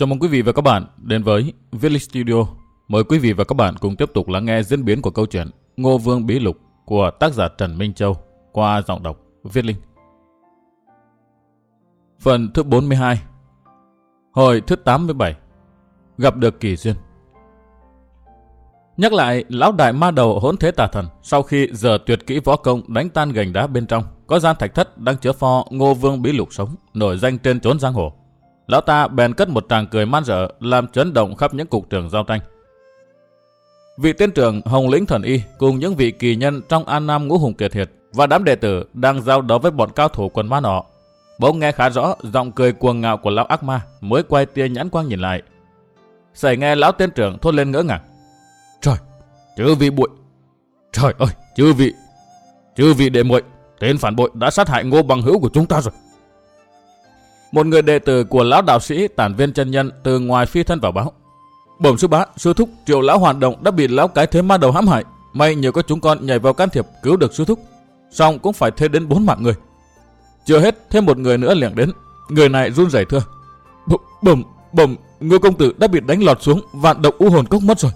Chào mừng quý vị và các bạn đến với Village Studio. Mời quý vị và các bạn cùng tiếp tục lắng nghe diễn biến của câu chuyện Ngô Vương Bí Lục của tác giả Trần Minh Châu qua giọng đọc Viết Linh. Phần thứ 42 Hồi thứ 87 Gặp được kỳ duyên Nhắc lại, lão đại ma đầu hỗn thế tà thần sau khi giờ tuyệt kỹ võ công đánh tan gành đá bên trong, có gian thạch thất đang chứa pho Ngô Vương Bí Lục sống, nổi danh trên trốn giang hồ. Lão ta bèn cất một tràng cười man dở, làm chấn động khắp những cục trường giao tranh. Vị tiên trưởng Hồng Lĩnh Thần Y cùng những vị kỳ nhân trong An Nam Ngũ Hùng Kiệt Hiệt và đám đệ tử đang giao đấu với bọn cao thủ quần ma nọ. Bỗng nghe khá rõ giọng cười cuồng ngạo của lão ác ma mới quay tia nhãn quang nhìn lại. Xảy nghe lão tiên trưởng thốt lên ngỡ ngàng. Trời, chư vị bụi. Trời ơi, chư vị. Chư vị đệ muội, tên phản bội đã sát hại ngô bằng hữu của chúng ta rồi. Một người đệ tử của lão đạo sĩ tản viên chân nhân từ ngoài phi thân vào báo. Bổn sư bá, sư thúc triệu lão hoạt động đã bị lão cái thế ma đầu hãm hại. May nhờ có chúng con nhảy vào can thiệp cứu được sư thúc. Xong cũng phải thêm đến bốn mạng người. Chưa hết, thêm một người nữa liền đến. Người này run rẩy thưa. Bẩm, bẩm, ngô công tử đã bị đánh lọt xuống vạn độc u hồn cốc mất rồi.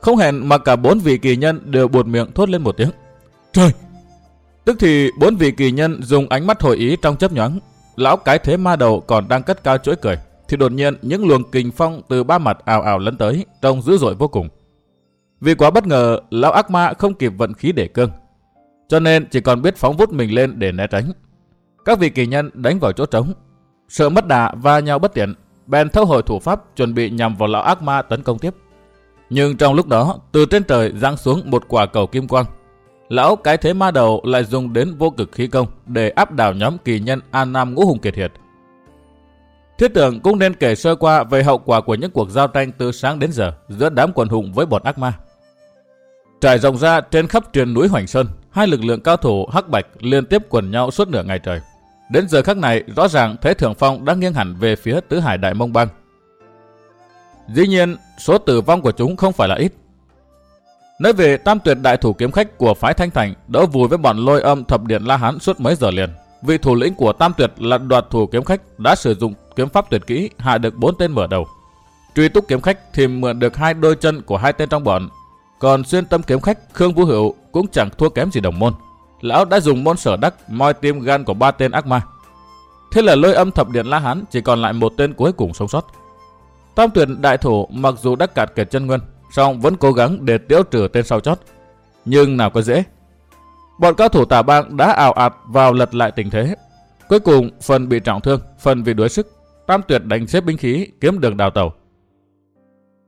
Không hẹn mà cả bốn vị kỳ nhân đều buột miệng thốt lên một tiếng. Trời! Tức thì bốn vị kỳ nhân dùng ánh mắt hồi ý trong chấp nhoáng. Lão cái thế ma đầu còn đang cất cao chuỗi cười. Thì đột nhiên những luồng kình phong từ ba mặt ào ào lấn tới, trông dữ dội vô cùng. Vì quá bất ngờ, lão ác ma không kịp vận khí để cương. Cho nên chỉ còn biết phóng vút mình lên để né tránh. Các vị kỳ nhân đánh vào chỗ trống. Sợ mất đà và nhau bất tiện, bèn thâu hồi thủ pháp chuẩn bị nhằm vào lão ác ma tấn công tiếp. Nhưng trong lúc đó, từ trên trời giáng xuống một quả cầu kim quang. Lão cái thế ma đầu lại dùng đến vô cực khí công để áp đảo nhóm kỳ nhân An Nam Ngũ Hùng Kiệt Hiệt. Thiết tưởng cũng nên kể sơ qua về hậu quả của những cuộc giao tranh từ sáng đến giờ giữa đám quần hùng với bọn ác ma. Trải rộng ra trên khắp triền núi Hoành Sơn, hai lực lượng cao thủ hắc bạch liên tiếp quần nhau suốt nửa ngày trời. Đến giờ khắc này, rõ ràng Thế Thượng Phong đang nghiêng hẳn về phía Tứ Hải Đại Mông Bang. Dĩ nhiên, số tử vong của chúng không phải là ít. Nói về tam tuyệt đại thủ kiếm khách của phái Thanh Thành đỡ vùi với bọn lôi âm thập điện La Hán suốt mấy giờ liền. Vị thủ lĩnh của tam tuyệt là đoạt thủ kiếm khách đã sử dụng kiếm pháp tuyệt kỹ hạ được bốn tên mở đầu. Truy túc kiếm khách thì mượn được hai đôi chân của hai tên trong bọn. Còn xuyên tâm kiếm khách Khương Vũ Hữu cũng chẳng thua kém gì đồng môn. Lão đã dùng môn sở đắc moi tim gan của ba tên ác ma. Thế là lôi âm thập điện La Hán chỉ còn lại một tên cuối cùng sống sót. Tam tuyệt đại thủ mặc dù đã cạt kiệt chân nguyên, song vẫn cố gắng để tiêu trừ tên sau chót. Nhưng nào có dễ. Bọn các thủ tà bang đã ảo ạt vào lật lại tình thế. Cuối cùng, phần bị trọng thương, phần vì đuối sức, Tam tuyệt đánh xếp binh khí, kiếm đường đào tàu.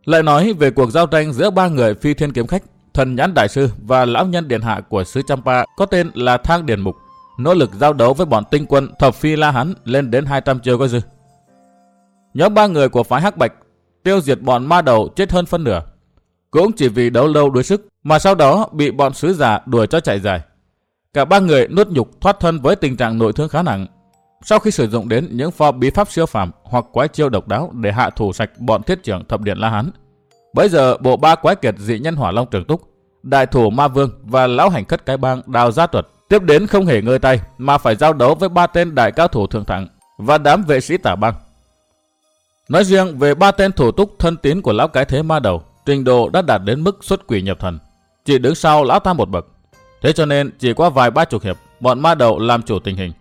Lại nói về cuộc giao tranh giữa ba người phi thiên kiếm khách, thần nhãn đại sư và lão nhân điện hạ của sứ Champa có tên là Thang Điền Mục, nỗ lực giao đấu với bọn tinh quân thập phi La Hán lên đến 200 chiêu có dư. Nhóm ba người của phái Hắc Bạch tiêu diệt bọn ma đầu chết hơn phân nửa. Cũng chỉ vì đấu lâu đuối sức mà sau đó bị bọn sứ giả đuổi cho chạy dài. Cả ba người nuốt nhục thoát thân với tình trạng nội thương khá nặng. Sau khi sử dụng đến những pho bí pháp siêu phàm hoặc quái chiêu độc đáo để hạ thủ sạch bọn thiết trưởng thập điện La Hán. Bây giờ bộ ba quái kiệt dị nhân hỏa long trường túc, đại thủ ma vương và lão hành khất cái bang đào gia tuật tiếp đến không hề ngơi tay mà phải giao đấu với ba tên đại cao thủ thượng thẳng và đám vệ sĩ tả băng Nói riêng về ba tên thủ túc thân tín của lão cái thế ma đầu, trình độ đã đạt đến mức xuất quỷ nhập thần. Chỉ đứng sau lão ta một bậc. Thế cho nên chỉ qua vài ba chục hiệp, bọn ma đầu làm chủ tình hình.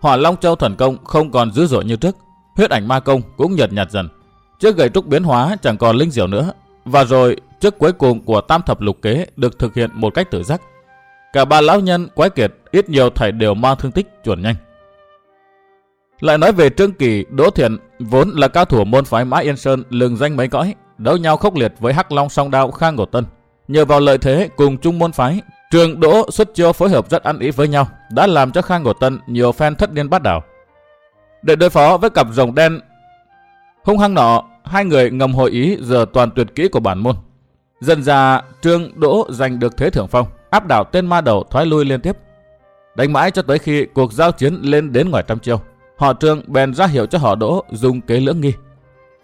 Hỏa Long Châu thần công không còn dữ dội như trước, huyết ảnh ma công cũng nhợt nhạt dần. Chiếc gậy trúc biến hóa chẳng còn linh diệu nữa. Và rồi, trước cuối cùng của tam thập lục kế được thực hiện một cách tự giác. Cả ba lão nhân quái kiệt ít nhiều thảy đều mang thương tích chuẩn nhanh. Lại nói về Trương Kỳ, Đỗ Thiện, vốn là cao thủ môn phái Mã Yên Sơn lừng danh mấy cõi, đấu nhau khốc liệt với Hắc Long song đao Khang Ngột Tân. Nhờ vào lợi thế cùng chung môn phái, Trường Đỗ xuất chiêu phối hợp rất ăn ý với nhau, đã làm cho Khang Ngột Tân nhiều fan thất điên bắt đảo. Để đối phó với cặp rồng đen hung hăng nọ, hai người ngầm hội ý giờ toàn tuyệt kỹ của bản môn. Dần ra, Trương Đỗ giành được thế thưởng phong, áp đảo tên ma đầu thoái lui liên tiếp. Đánh mãi cho tới khi cuộc giao chiến lên đến ngoài trăm chiêu. Họ Trương bèn ra hiệu cho họ Đỗ dùng kế lưỡng nghi.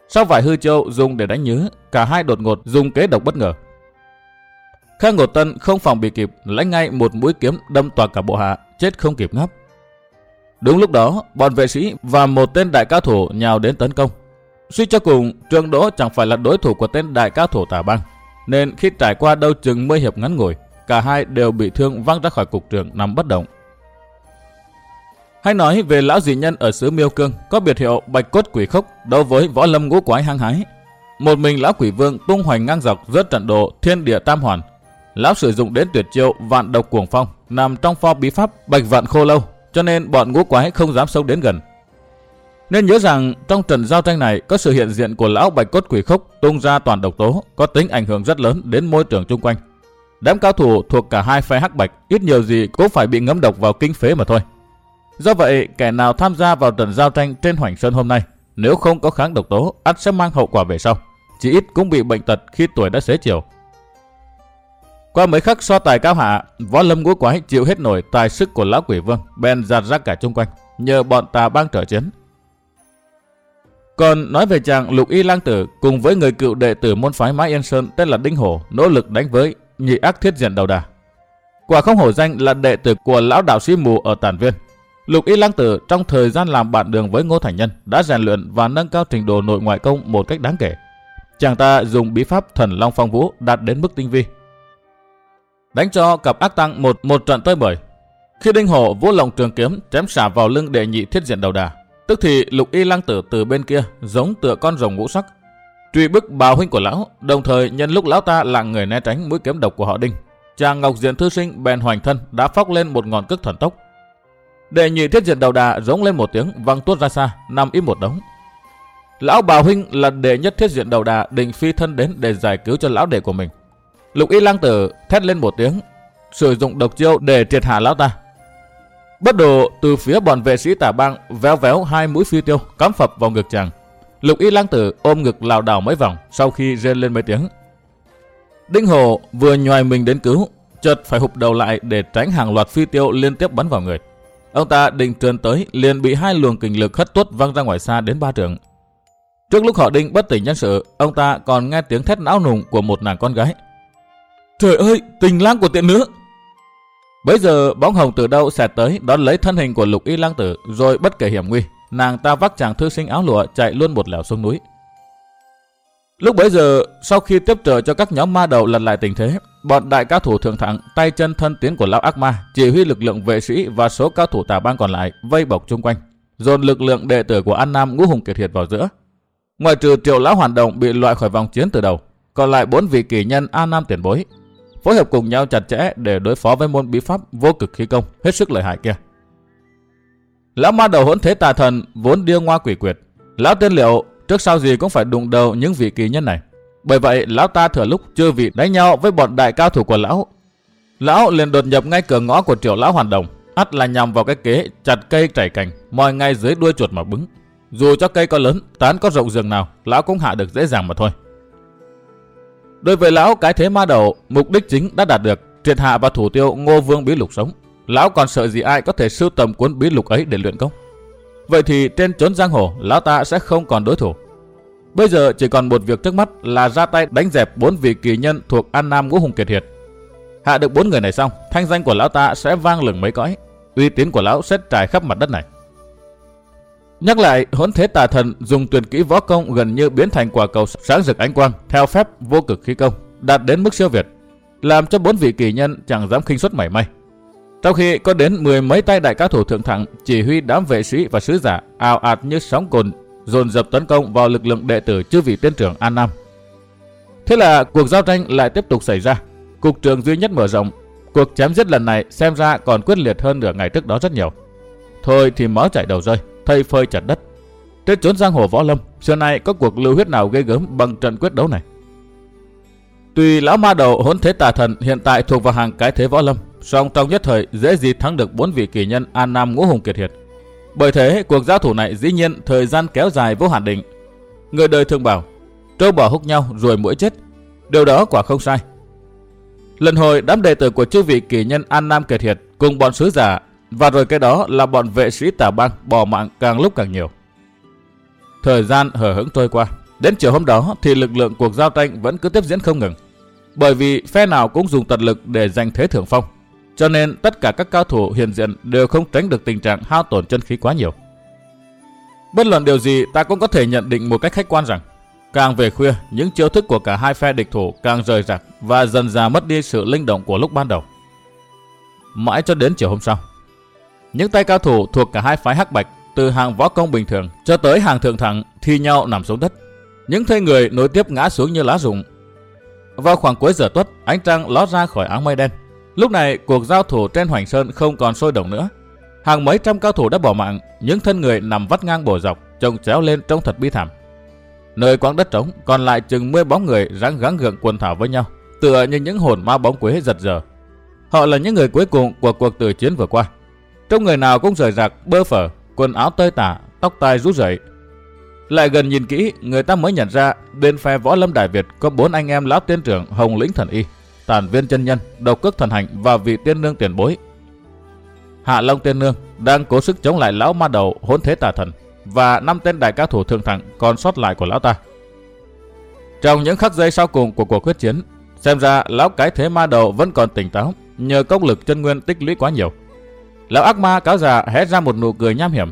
Sau vài hư châu dùng để đánh nhứ, cả hai đột ngột dùng kế độc bất ngờ. Khang Ngột Tân không phòng bị kịp, lãnh ngay một mũi kiếm đâm toàn cả bộ hạ, chết không kịp ngáp. Đúng lúc đó, bọn vệ sĩ và một tên đại cao thủ nhào đến tấn công. Suy cho cùng, Trương Đỗ chẳng phải là đối thủ của tên đại cao thủ tà băng, nên khi trải qua đâu chừng mươi hiệp ngắn ngủi, cả hai đều bị thương văng ra khỏi cục trường nằm bất động. Hay nói về lão dị nhân ở xứ Miêu Cương, có biệt hiệu Bạch Cốt Quỷ Khốc đấu với võ lâm ngũ quái hăng hái. Một mình lão quỷ vương tung hoành ngang dọc rất trận độ thiên địa tam hoàn. Lão sử dụng đến tuyệt chiêu vạn độc cuồng phong, nằm trong pho bí pháp bạch vạn khô lâu, cho nên bọn ngũ quái không dám sâu đến gần. Nên nhớ rằng trong trận giao tranh này có sự hiện diện của lão bạch cốt quỷ khốc tung ra toàn độc tố, có tính ảnh hưởng rất lớn đến môi trường chung quanh. Đám cao thủ thuộc cả hai phe hắc bạch, ít nhiều gì cũng phải bị ngấm độc vào kinh phế mà thôi. Do vậy, kẻ nào tham gia vào trận giao tranh trên Hoành Sơn hôm nay, nếu không có kháng độc tố, ắt sẽ mang hậu quả về sau. Chỉ ít cũng bị bệnh tật khi tuổi đã xế chiều. Qua mấy khắc so tài cao hạ, võ lâm ngũ quái chịu hết nổi tài sức của lão quỷ vương, bèn giạt ra cả chung quanh, nhờ bọn tà bang trở chiến. Còn nói về chàng lục y lang tử cùng với người cựu đệ tử môn phái Mã Yên Sơn tên là Đinh Hổ nỗ lực đánh với nhị ác thiết diện đầu đà. Quả không hổ danh là đệ tử của lão đạo sĩ mù ở Tản Viên, Lục Y Lăng Tử trong thời gian làm bạn đường với Ngô Thành Nhân đã rèn luyện và nâng cao trình độ nội ngoại công một cách đáng kể. Chàng ta dùng bí pháp thần Long Phong Vũ đạt đến mức tinh vi. Đánh cho cặp ác tăng một một trận tơi bời. Khi Đinh Hổ vũ lồng trường kiếm chém xả vào lưng đệ nhị thiết diện đầu đà, tức thì Lục Y Lăng Tử từ bên kia giống tựa con rồng ngũ sắc, truy bức bào huynh của lão, đồng thời nhân lúc lão ta lặng người né tránh mũi kiếm độc của họ Đinh, chàng Ngọc Diện thư sinh bèn hoành thân đã phóc lên một ngọn cước thần tốc, Đệ nhị thiết diện đầu đà giống lên một tiếng văng tuốt ra xa, nằm im một đống. Lão bào Huynh là đệ nhất thiết diện đầu đà định phi thân đến để giải cứu cho lão đệ của mình. Lục y lang tử thét lên một tiếng, sử dụng độc chiêu để triệt hạ lão ta. Bất đồ từ phía bọn vệ sĩ tả bang véo véo hai mũi phi tiêu cắm phập vào ngực chàng. Lục y lang tử ôm ngực lảo đảo mấy vòng sau khi rên lên mấy tiếng. Đinh Hồ vừa nhòi mình đến cứu, chợt phải hụp đầu lại để tránh hàng loạt phi tiêu liên tiếp bắn vào người. Ông ta định trườn tới, liền bị hai luồng kình lực hất tuốt văng ra ngoài xa đến ba trường. Trước lúc họ định bất tỉnh nhân sự, ông ta còn nghe tiếng thét não nùng của một nàng con gái. Trời ơi, tình lang của tiện nữ! Bây giờ bóng hồng từ đâu xẹt tới đón lấy thân hình của lục y lang tử rồi bất kể hiểm nguy, nàng ta vác chàng thư sinh áo lụa chạy luôn một lẻo xuống núi. Lúc bấy giờ, sau khi tiếp trợ cho các nhóm ma đầu lần lại tình thế, bọn đại cao thủ thượng thẳng, tay chân thân tiến của lão ác ma, chỉ huy lực lượng vệ sĩ và số cao thủ tà bang còn lại vây bọc chung quanh, dồn lực lượng đệ tử của An Nam ngũ hùng kiệt thiệt vào giữa. Ngoài trừ triệu lão hoàn động bị loại khỏi vòng chiến từ đầu, còn lại bốn vị kỳ nhân An Nam tiền bối, phối hợp cùng nhau chặt chẽ để đối phó với môn bí pháp vô cực khí công hết sức lợi hại kia. Lão ma đầu hỗn thế tà thần vốn điêu ngoa quỷ quyệt, lão tiên liệu trước sau gì cũng phải đụng đầu những vị kỳ nhân này. Bởi vậy, lão ta thừa lúc chưa vị đánh nhau với bọn đại cao thủ của lão. Lão liền đột nhập ngay cửa ngõ của triệu lão hoàn đồng, ắt là nhằm vào cái kế chặt cây trải cành, moi ngay dưới đuôi chuột mà bứng. Dù cho cây có lớn, tán có rộng rừng nào, lão cũng hạ được dễ dàng mà thôi. Đối với lão cái thế ma đầu, mục đích chính đã đạt được, triệt hạ và thủ tiêu ngô vương bí lục sống. Lão còn sợ gì ai có thể sưu tầm cuốn bí lục ấy để luyện công. Vậy thì trên chốn giang hồ, lão ta sẽ không còn đối thủ. Bây giờ chỉ còn một việc trước mắt là ra tay đánh dẹp bốn vị kỳ nhân thuộc An Nam Ngũ Hùng Kiệt Hiệt. Hạ được bốn người này xong, thanh danh của lão ta sẽ vang lừng mấy cõi, uy tín của lão sẽ trải khắp mặt đất này. Nhắc lại, hỗn thế tà thần dùng tuyệt kỹ võ công gần như biến thành quả cầu sáng rực ánh quang theo phép vô cực khí công, đạt đến mức siêu việt, làm cho bốn vị kỳ nhân chẳng dám khinh suất mảy may. Trong khi có đến mười mấy tay đại cao thủ thượng thẳng chỉ huy đám vệ sĩ và sứ giả ào ạt như sóng cồn dồn dập tấn công vào lực lượng đệ tử chư vị tiên trưởng An Nam. Thế là cuộc giao tranh lại tiếp tục xảy ra. Cục trường duy nhất mở rộng. Cuộc chém giết lần này xem ra còn quyết liệt hơn nửa ngày trước đó rất nhiều. Thôi thì máu chảy đầu rơi, thây phơi chặt đất. Trên chốn giang hồ võ lâm, xưa nay có cuộc lưu huyết nào ghê gớm bằng trận quyết đấu này. Tuy lão ma đầu hỗn thế tà thần hiện tại thuộc vào hàng cái thế võ lâm, song trong nhất thời dễ gì thắng được bốn vị kỳ nhân An Nam ngũ hùng kiệt hiệt. Bởi thế, cuộc giao thủ này dĩ nhiên thời gian kéo dài vô hạn định. Người đời thường bảo, trâu bò húc nhau rồi mũi chết. Điều đó quả không sai. Lần hồi đám đệ tử của chư vị kỳ nhân An Nam Kiệt Hiệt cùng bọn sứ giả và rồi cái đó là bọn vệ sĩ tả bang bỏ mạng càng lúc càng nhiều. Thời gian hở hững trôi qua. Đến chiều hôm đó thì lực lượng cuộc giao tranh vẫn cứ tiếp diễn không ngừng. Bởi vì phe nào cũng dùng tật lực để giành thế thượng phong. Cho nên tất cả các cao thủ hiện diện đều không tránh được tình trạng hao tổn chân khí quá nhiều. Bất luận điều gì ta cũng có thể nhận định một cách khách quan rằng càng về khuya, những chiêu thức của cả hai phe địch thủ càng rời rạc và dần dà mất đi sự linh động của lúc ban đầu. Mãi cho đến chiều hôm sau, những tay cao thủ thuộc cả hai phái hắc bạch từ hàng võ công bình thường cho tới hàng thượng thẳng thi nhau nằm xuống đất. Những thây người nối tiếp ngã xuống như lá rụng. Vào khoảng cuối giờ tuất, ánh trăng ló ra khỏi áng mây đen. Lúc này, cuộc giao thủ trên Hoành Sơn không còn sôi động nữa. Hàng mấy trăm cao thủ đã bỏ mạng, những thân người nằm vắt ngang bổ dọc, trông chéo lên trông thật bi thảm. Nơi quãng đất trống còn lại chừng 10 bóng người ráng gắng gượng quần thảo với nhau, tựa như những hồn ma bóng quế giật giờ. Họ là những người cuối cùng của cuộc tử chiến vừa qua. Trong người nào cũng rời rạc, bơ phở, quần áo tơi tả, tóc tai rút rượi. Lại gần nhìn kỹ, người ta mới nhận ra bên phe võ lâm Đại Việt có bốn anh em lão tiên trưởng Hồng Lĩnh Thần Y, Tản Viên chân Nhân, Độc Cước Thần Hành và vị tiên nương tiền bối. Hạ Long tiên nương đang cố sức chống lại lão ma đầu hỗn thế tà thần và năm tên đại cao thủ thượng thẳng còn sót lại của lão ta. Trong những khắc giây sau cùng của cuộc quyết chiến, xem ra lão cái thế ma đầu vẫn còn tỉnh táo nhờ công lực chân nguyên tích lũy quá nhiều. Lão ác ma cáo già hé ra một nụ cười nham hiểm.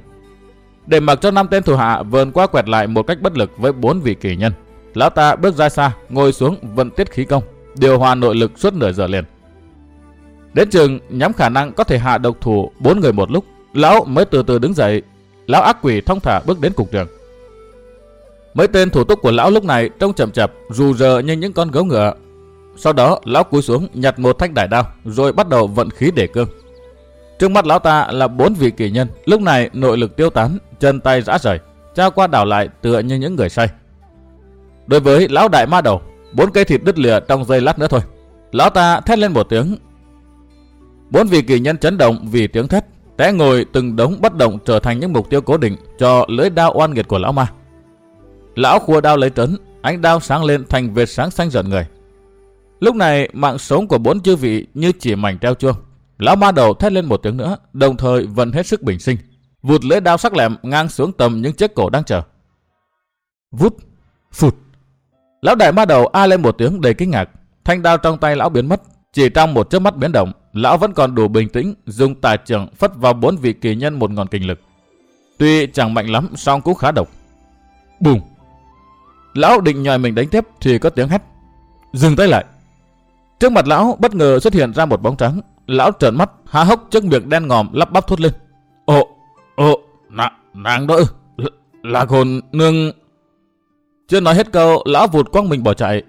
Để mặc cho năm tên thủ hạ vờn qua quẹt lại một cách bất lực với bốn vị kỳ nhân. Lão ta bước ra xa, ngồi xuống vận tiết khí công, điều hòa nội lực suốt nửa giờ liền. Đến chừng nhắm khả năng có thể hạ độc thủ bốn người một lúc, lão mới từ từ đứng dậy. Lão ác quỷ thông thả bước đến cục trường. Mấy tên thủ túc của lão lúc này trông chậm chập, rù rờ như những con gấu ngựa. Sau đó lão cúi xuống nhặt một thanh đại đao, rồi bắt đầu vận khí để cương. Trước mắt lão ta là bốn vị kỳ nhân, lúc này nội lực tiêu tán, chân tay rã rời, trao qua đảo lại tựa như những người say. Đối với lão đại ma đầu, bốn cây thịt đứt lìa trong giây lát nữa thôi. Lão ta thét lên một tiếng. Bốn vị kỳ nhân chấn động vì tiếng thét, té ngồi từng đống bất động trở thành những mục tiêu cố định cho lưỡi đao oan nghiệt của lão ma. Lão khua đao lấy trấn, ánh đao sáng lên thành vệt sáng xanh rợn người. Lúc này mạng sống của bốn chư vị như chỉ mảnh treo chuông, Lão ma đầu thét lên một tiếng nữa, đồng thời vận hết sức bình sinh, vụt lưỡi đao sắc lẹm ngang xuống tầm những chiếc cổ đang chờ. Vút, phụt. Lão đại ma đầu a lên một tiếng đầy kinh ngạc, thanh đao trong tay lão biến mất, chỉ trong một chớp mắt biến động, lão vẫn còn đủ bình tĩnh, dùng tài trưởng phất vào bốn vị kỳ nhân một ngọn kinh lực. Tuy chẳng mạnh lắm, song cũng khá độc. Bùng. Lão định nhòi mình đánh tiếp thì có tiếng hét. Dừng tay lại. Trước mặt lão bất ngờ xuất hiện ra một bóng trắng, Lão trợn mắt, há hốc trước miệng đen ngòm lắp bắp thốt lên. Ồ, ồ, nàng, nàng đó là hồn nương... Chưa nói hết câu, lão vụt quăng mình bỏ chạy.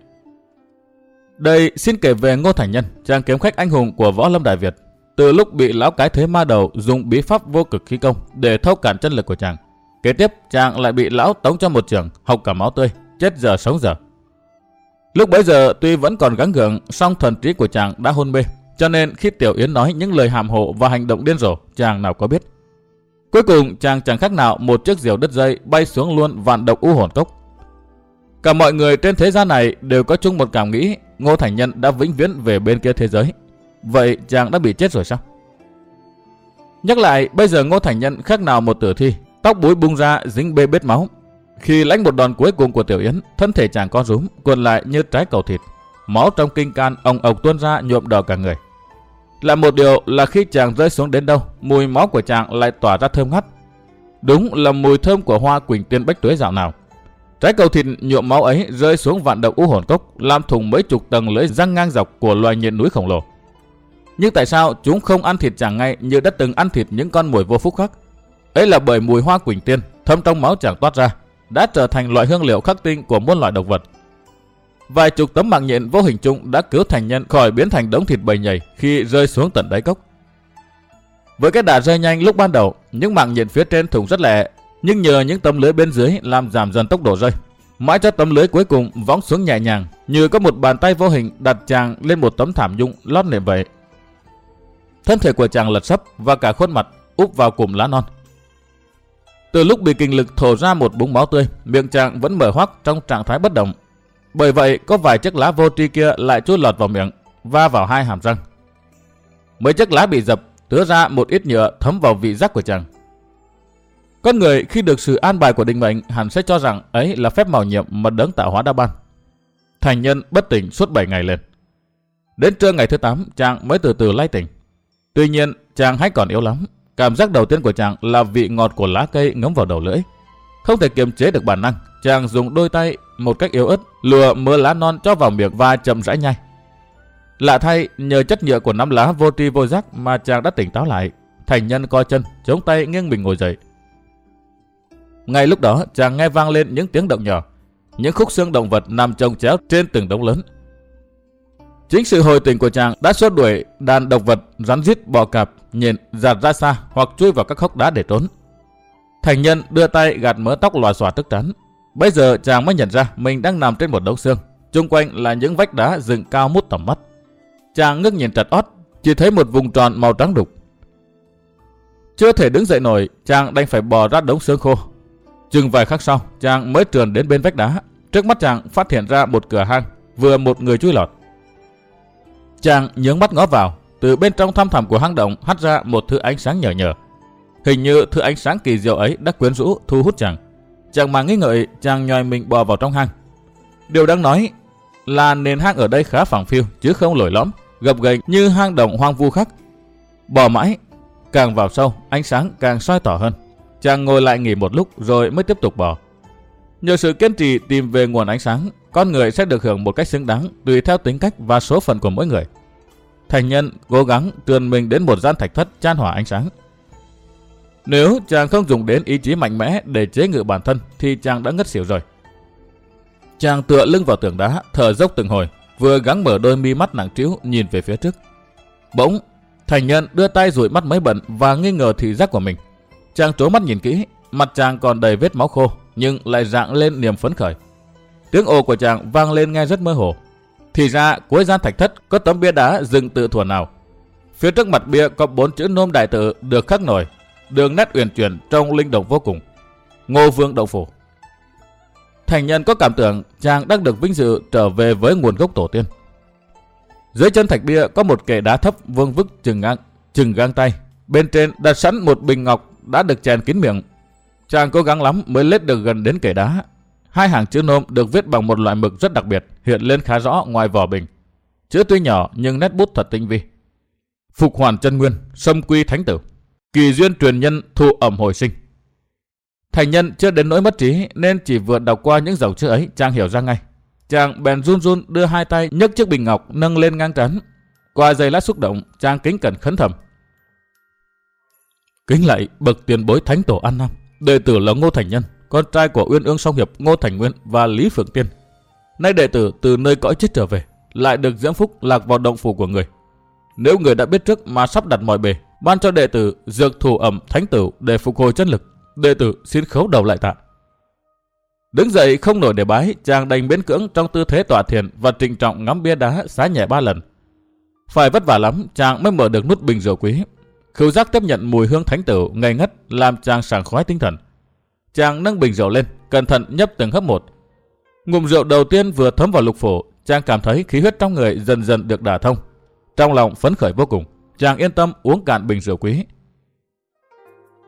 Đây xin kể về Ngô Thành Nhân, chàng kiếm khách anh hùng của võ lâm Đại Việt. Từ lúc bị lão cái thế ma đầu dùng bí pháp vô cực khí công để thâu cản chân lực của chàng. Kế tiếp, chàng lại bị lão tống cho một trường, học cả máu tươi, chết giờ sống giờ. Lúc bấy giờ tuy vẫn còn gắng gượng, song thần trí của chàng đã hôn mê, cho nên khi Tiểu Yến nói những lời hàm hộ và hành động điên rồ, chàng nào có biết. Cuối cùng chàng chẳng khác nào một chiếc diều đứt dây bay xuống luôn vạn độc u hồn cốc. Cả mọi người trên thế gian này đều có chung một cảm nghĩ Ngô Thành Nhân đã vĩnh viễn về bên kia thế giới. Vậy chàng đã bị chết rồi sao? Nhắc lại, bây giờ Ngô Thành Nhân khác nào một tử thi, tóc búi bung ra dính bê bết máu. Khi lãnh một đòn cuối cùng của Tiểu Yến, thân thể chàng co rúm, cuộn lại như trái cầu thịt. Máu trong kinh can ông ộc tuôn ra nhuộm đỏ cả người. Là một điều là khi chàng rơi xuống đến đâu, mùi máu của chàng lại tỏa ra thơm ngắt. Đúng là mùi thơm của hoa quỳnh tiên bách tuế dạo nào. Trái cầu thịt nhuộm máu ấy rơi xuống vạn động u hồn cốc, làm thùng mấy chục tầng lưới răng ngang dọc của loài nhiệt núi khổng lồ. Nhưng tại sao chúng không ăn thịt chàng ngay như đã từng ăn thịt những con mồi vô phúc khác? Ấy là bởi mùi hoa quỳnh tiên thơm trong máu chàng toát ra, đã trở thành loại hương liệu khắc tinh của muôn loài động vật Vài chục tấm mạng nhện vô hình chung đã cứu thành nhân khỏi biến thành đống thịt bầy nhầy khi rơi xuống tận đáy cốc. Với cái đà rơi nhanh lúc ban đầu, những mạng nhện phía trên thủng rất lẹ, nhưng nhờ những tấm lưới bên dưới làm giảm dần tốc độ rơi. Mãi cho tấm lưới cuối cùng võng xuống nhẹ nhàng, như có một bàn tay vô hình đặt chàng lên một tấm thảm nhung lót nệm vậy. Thân thể của chàng lật sấp và cả khuôn mặt úp vào cụm lá non. Từ lúc bị kinh lực thổ ra một búng máu tươi, miệng chàng vẫn mở hoắc trong trạng thái bất động, bởi vậy có vài chiếc lá vô tri kia lại chui lọt vào miệng, va vào hai hàm răng. Mấy chiếc lá bị dập, tứa ra một ít nhựa thấm vào vị giác của chàng. Con người khi được sự an bài của định mệnh hẳn sẽ cho rằng ấy là phép màu nhiệm mà đấng tạo hóa đã ban. Thành nhân bất tỉnh suốt 7 ngày lên. Đến trưa ngày thứ 8, chàng mới từ từ lay tỉnh. Tuy nhiên, chàng hãy còn yếu lắm. Cảm giác đầu tiên của chàng là vị ngọt của lá cây ngấm vào đầu lưỡi. Không thể kiềm chế được bản năng, chàng dùng đôi tay một cách yếu ớt lừa mớ lá non cho vào miệng và chậm rãi nhai. Lạ thay, nhờ chất nhựa của nắm lá vô tri vô giác mà chàng đã tỉnh táo lại. Thành nhân co chân, chống tay nghiêng mình ngồi dậy. Ngay lúc đó, chàng nghe vang lên những tiếng động nhỏ. Những khúc xương động vật nằm chồng chéo trên từng đống lớn. Chính sự hồi tỉnh của chàng đã xua đuổi đàn động vật rắn rít bò cạp, nhìn giạt ra xa hoặc chui vào các hốc đá để trốn. Thành nhân đưa tay gạt mớ tóc lòa xòa tức tán. Bây giờ chàng mới nhận ra mình đang nằm trên một đống xương. Trung quanh là những vách đá dựng cao mút tầm mắt. Chàng ngước nhìn trật ót, chỉ thấy một vùng tròn màu trắng đục. Chưa thể đứng dậy nổi, chàng đành phải bò ra đống xương khô. Chừng vài khắc sau, chàng mới trườn đến bên vách đá. Trước mắt chàng phát hiện ra một cửa hang, vừa một người chui lọt. Chàng nhướng mắt ngó vào, từ bên trong thăm thẳm của hang động hắt ra một thứ ánh sáng nhờ nhờ. Hình như thứ ánh sáng kỳ diệu ấy đã quyến rũ thu hút chàng. Chàng mà nghĩ ngợi, chàng nhòi mình bò vào trong hang. Điều đáng nói là nền hang ở đây khá phẳng phiu chứ không lồi lõm, gập ghềnh như hang động hoang vu khác. Bò mãi, càng vào sâu, ánh sáng càng soi tỏ hơn. Chàng ngồi lại nghỉ một lúc rồi mới tiếp tục bỏ Nhờ sự kiên trì tìm về nguồn ánh sáng, con người sẽ được hưởng một cách xứng đáng tùy theo tính cách và số phận của mỗi người. Thành nhân cố gắng trườn mình đến một gian thạch thất chan hỏa ánh sáng. Nếu chàng không dùng đến ý chí mạnh mẽ để chế ngự bản thân thì chàng đã ngất xỉu rồi. Chàng tựa lưng vào tường đá, thở dốc từng hồi, vừa gắng mở đôi mi mắt nặng trĩu nhìn về phía trước. Bỗng, thành nhân đưa tay dụi mắt mấy bận và nghi ngờ thị giác của mình. Chàng trố mắt nhìn kỹ, mặt chàng còn đầy vết máu khô, nhưng lại rạng lên niềm phấn khởi. Tiếng ồ của chàng vang lên nghe rất mơ hồ. Thì ra cuối gian thạch thất có tấm bia đá dựng tự thuở nào. Phía trước mặt bia có bốn chữ nôm đại tự được khắc nổi, đường nét uyển chuyển trong linh động vô cùng. Ngô Vương Đậu Phủ. Thành nhân có cảm tưởng chàng đang được vinh dự trở về với nguồn gốc tổ tiên. Dưới chân thạch bia có một kệ đá thấp vương vức chừng ngang, chừng gang tay. Bên trên đặt sẵn một bình ngọc đã được chèn kín miệng. Chàng cố gắng lắm mới lết được gần đến kệ đá. Hai hàng chữ nôm được viết bằng một loại mực rất đặc biệt, hiện lên khá rõ ngoài vỏ bình. Chữ tuy nhỏ nhưng nét bút thật tinh vi. Phục hoàn chân nguyên, sâm quy thánh tử. Kỳ duyên truyền nhân thu ẩm hồi sinh. Thành nhân chưa đến nỗi mất trí nên chỉ vừa đọc qua những dòng chữ ấy chàng hiểu ra ngay. Chàng bèn run run đưa hai tay nhấc chiếc bình ngọc nâng lên ngang trán. Qua giây lát xúc động, chàng kính cẩn khấn thầm. Kính lại bậc tiền bối thánh tổ An Nam, đệ tử là Ngô Thành Nhân, con trai của Uyên Ương Song Hiệp Ngô Thành Nguyên và Lý Phượng Tiên. Nay đệ tử từ nơi cõi chết trở về, lại được diễm phúc lạc vào động phủ của người. Nếu người đã biết trước mà sắp đặt mọi bề, ban cho đệ tử dược thủ ẩm thánh tử để phục hồi chân lực, đệ tử xin khấu đầu lại tạ. Đứng dậy không nổi để bái, chàng đành biến cưỡng trong tư thế tọa thiền và trịnh trọng ngắm bia đá xá nhẹ ba lần. Phải vất vả lắm, chàng mới mở được nút bình rượu quý. Khứu giác tiếp nhận mùi hương thánh tử ngây ngất làm chàng sảng khoái tinh thần. Chàng nâng bình rượu lên, cẩn thận nhấp từng hớp một. Ngụm rượu đầu tiên vừa thấm vào lục phủ, chàng cảm thấy khí huyết trong người dần dần được đả thông. Trong lòng phấn khởi vô cùng, chàng yên tâm uống cạn bình rượu quý.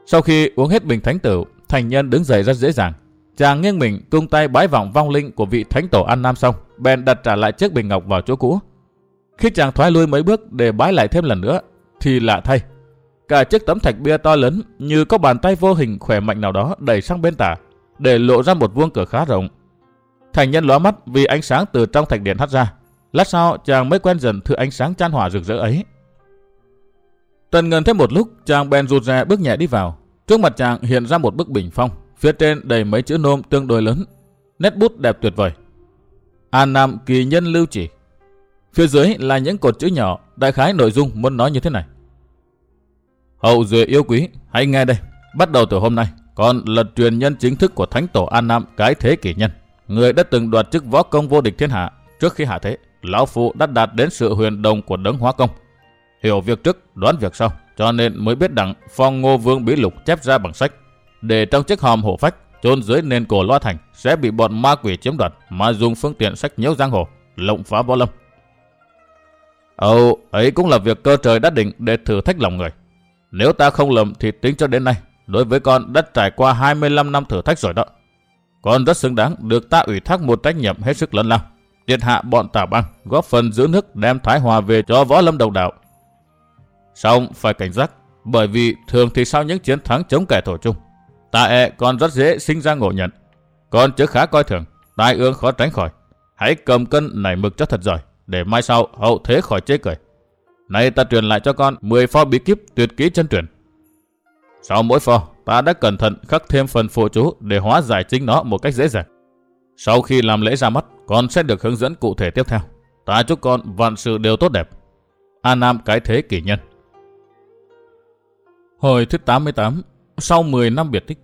Sau khi uống hết bình thánh tử, thành nhân đứng dậy rất dễ dàng. Chàng nghiêng mình cung tay bái vọng vong linh của vị thánh tổ An Nam xong, bèn đặt trả lại chiếc bình ngọc vào chỗ cũ. Khi chàng thoái lui mấy bước để bái lại thêm lần nữa, thì lạ thay. Cả chiếc tấm thạch bia to lớn như có bàn tay vô hình khỏe mạnh nào đó đẩy sang bên tả, để lộ ra một vuông cửa khá rộng. Thành nhân lóa mắt vì ánh sáng từ trong thạch điện hắt ra. Lát sau chàng mới quen dần thứ ánh sáng chan hỏa rực rỡ ấy. Tần ngần thêm một lúc, chàng bèn rụt rè bước nhẹ đi vào. Trước mặt chàng hiện ra một bức bình phong, phía trên đầy mấy chữ nôm tương đối lớn. Nét bút đẹp tuyệt vời. An Nam kỳ nhân lưu chỉ. Phía dưới là những cột chữ nhỏ, đại khái nội dung muốn nói như thế này. Hậu duệ yêu quý, hãy nghe đây. Bắt đầu từ hôm nay, con là truyền nhân chính thức của Thánh Tổ An Nam cái thế kỷ nhân. Người đã từng đoạt chức võ công vô địch thiên hạ. Trước khi hạ thế, Lão Phụ đã đạt đến sự huyền đồng của đấng hóa công. Hiểu việc trước, đoán việc sau, cho nên mới biết đặng phong ngô vương bí lục chép ra bằng sách. Để trong chiếc hòm hổ phách, chôn dưới nền cổ loa thành sẽ bị bọn ma quỷ chiếm đoạt mà dùng phương tiện sách nhiễu giang hồ, lộng phá võ lâm. Ồ, ấy cũng là việc cơ trời đã định để thử thách lòng người. Nếu ta không lầm thì tính cho đến nay, đối với con đã trải qua 25 năm thử thách rồi đó. Con rất xứng đáng được ta ủy thác một trách nhiệm hết sức lớn lao. Tiệt hạ bọn tà băng, góp phần giữ nước đem thái hòa về cho võ lâm đồng đạo. Xong phải cảnh giác, bởi vì thường thì sau những chiến thắng chống kẻ thổ chung, ta e con rất dễ sinh ra ngộ nhận. con chớ khá coi thường, tai ương khó tránh khỏi. Hãy cầm cân nảy mực cho thật giỏi, để mai sau hậu thế khỏi chế cười. Nay ta truyền lại cho con 10 pho bí kíp tuyệt kỹ chân truyền. Sau mỗi pho, ta đã cẩn thận khắc thêm phần phụ chú để hóa giải chính nó một cách dễ dàng. Sau khi làm lễ ra mắt, con sẽ được hướng dẫn cụ thể tiếp theo. Ta chúc con vạn sự đều tốt đẹp. A Nam cái thế kỷ nhân. Hồi thứ 88, sau 10 năm biệt tích.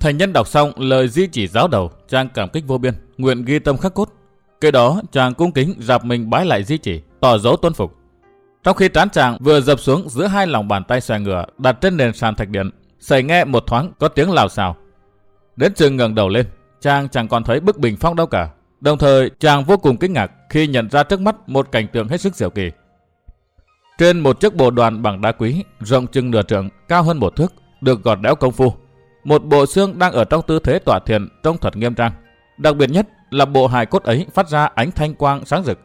Thành nhân đọc xong lời di chỉ giáo đầu, chàng cảm kích vô biên, nguyện ghi tâm khắc cốt. Kế đó, chàng cung kính dạp mình bái lại di chỉ, tỏ dấu tuân phục. Trong khi trán chàng vừa dập xuống giữa hai lòng bàn tay xòe ngửa đặt trên nền sàn thạch điện, xảy nghe một thoáng có tiếng lào xào. Đến chừng ngẩng đầu lên, chàng chẳng còn thấy bức bình phong đâu cả. Đồng thời, chàng vô cùng kinh ngạc khi nhận ra trước mắt một cảnh tượng hết sức diệu kỳ. Trên một chiếc bộ đoàn bằng đá quý, rộng chừng nửa trượng, cao hơn một thước, được gọt đẽo công phu. Một bộ xương đang ở trong tư thế tỏa thiền trông thật nghiêm trang. Đặc biệt nhất là bộ hài cốt ấy phát ra ánh thanh quang sáng rực.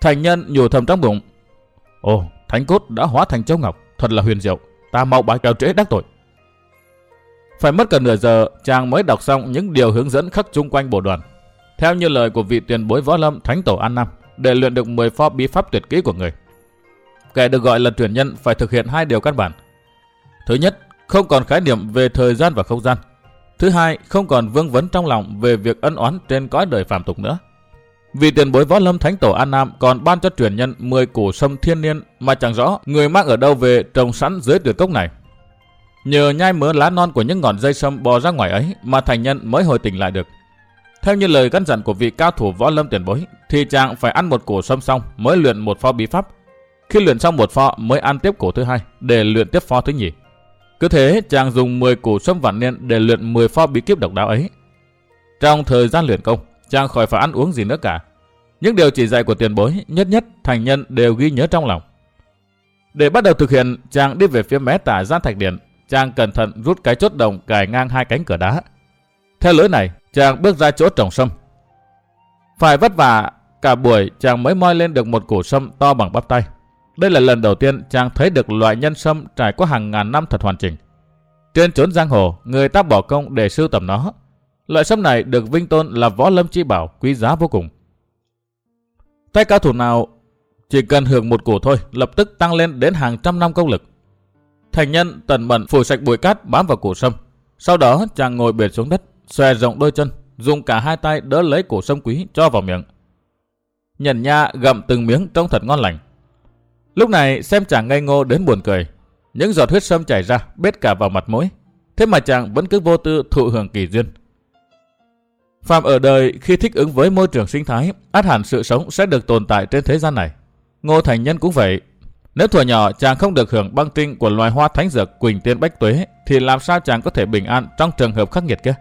Thành nhân nhủ thầm trong bụng. Ồ, thánh cốt đã hóa thành châu ngọc, thật là huyền diệu. Ta mau bái cao trễ đắc tội. Phải mất gần nửa giờ, chàng mới đọc xong những điều hướng dẫn khắc chung quanh bộ đoàn. Theo như lời của vị tiền bối võ lâm Thánh Tổ An Nam, để luyện được 10 pho bí pháp tuyệt kỹ của người. Kẻ được gọi là truyền nhân phải thực hiện hai điều căn bản. Thứ nhất, không còn khái niệm về thời gian và không gian. Thứ hai, không còn vương vấn trong lòng về việc ân oán trên cõi đời phàm tục nữa. Vì tiền bối võ lâm thánh tổ An Nam còn ban cho truyền nhân 10 củ sâm thiên niên mà chẳng rõ người mang ở đâu về trồng sẵn dưới tuyệt cốc này. Nhờ nhai mớ lá non của những ngọn dây sâm bò ra ngoài ấy mà thành nhân mới hồi tỉnh lại được. Theo như lời căn dặn của vị cao thủ võ lâm tiền bối, thì chàng phải ăn một củ sâm xong mới luyện một pho bí pháp. Khi luyện xong một pho mới ăn tiếp củ thứ hai để luyện tiếp pho thứ nhì. Cứ thế chàng dùng 10 củ sâm vạn niên để luyện 10 pho bí kíp độc đáo ấy. Trong thời gian luyện công, chàng khỏi phải ăn uống gì nữa cả. Những điều chỉ dạy của tiền bối nhất nhất thành nhân đều ghi nhớ trong lòng. Để bắt đầu thực hiện, chàng đi về phía mé tả gian thạch điện. Chàng cẩn thận rút cái chốt đồng cài ngang hai cánh cửa đá. Theo lối này, chàng bước ra chỗ trồng sâm. Phải vất vả, cả buổi chàng mới moi lên được một củ sâm to bằng bắp tay. Đây là lần đầu tiên chàng thấy được loại nhân sâm trải qua hàng ngàn năm thật hoàn chỉnh. Trên chốn giang hồ, người ta bỏ công để sưu tầm nó. Loại sâm này được vinh tôn là võ lâm chi bảo quý giá vô cùng. Tay cao thủ nào chỉ cần hưởng một củ thôi, lập tức tăng lên đến hàng trăm năm công lực. Thành nhân tần bẩn phủ sạch bụi cát bám vào củ sâm. Sau đó chàng ngồi bệt xuống đất, xòe rộng đôi chân, dùng cả hai tay đỡ lấy củ sâm quý cho vào miệng. Nhần nha gặm từng miếng trông thật ngon lành. Lúc này xem chàng ngây ngô đến buồn cười. Những giọt huyết sâm chảy ra bết cả vào mặt mũi. Thế mà chàng vẫn cứ vô tư thụ hưởng kỳ duyên. Phạm ở đời khi thích ứng với môi trường sinh thái, át hẳn sự sống sẽ được tồn tại trên thế gian này. Ngô Thành Nhân cũng vậy. Nếu thuở nhỏ chàng không được hưởng băng tinh của loài hoa thánh dược Quỳnh Tiên Bách Tuế, thì làm sao chàng có thể bình an trong trường hợp khắc nghiệt kia?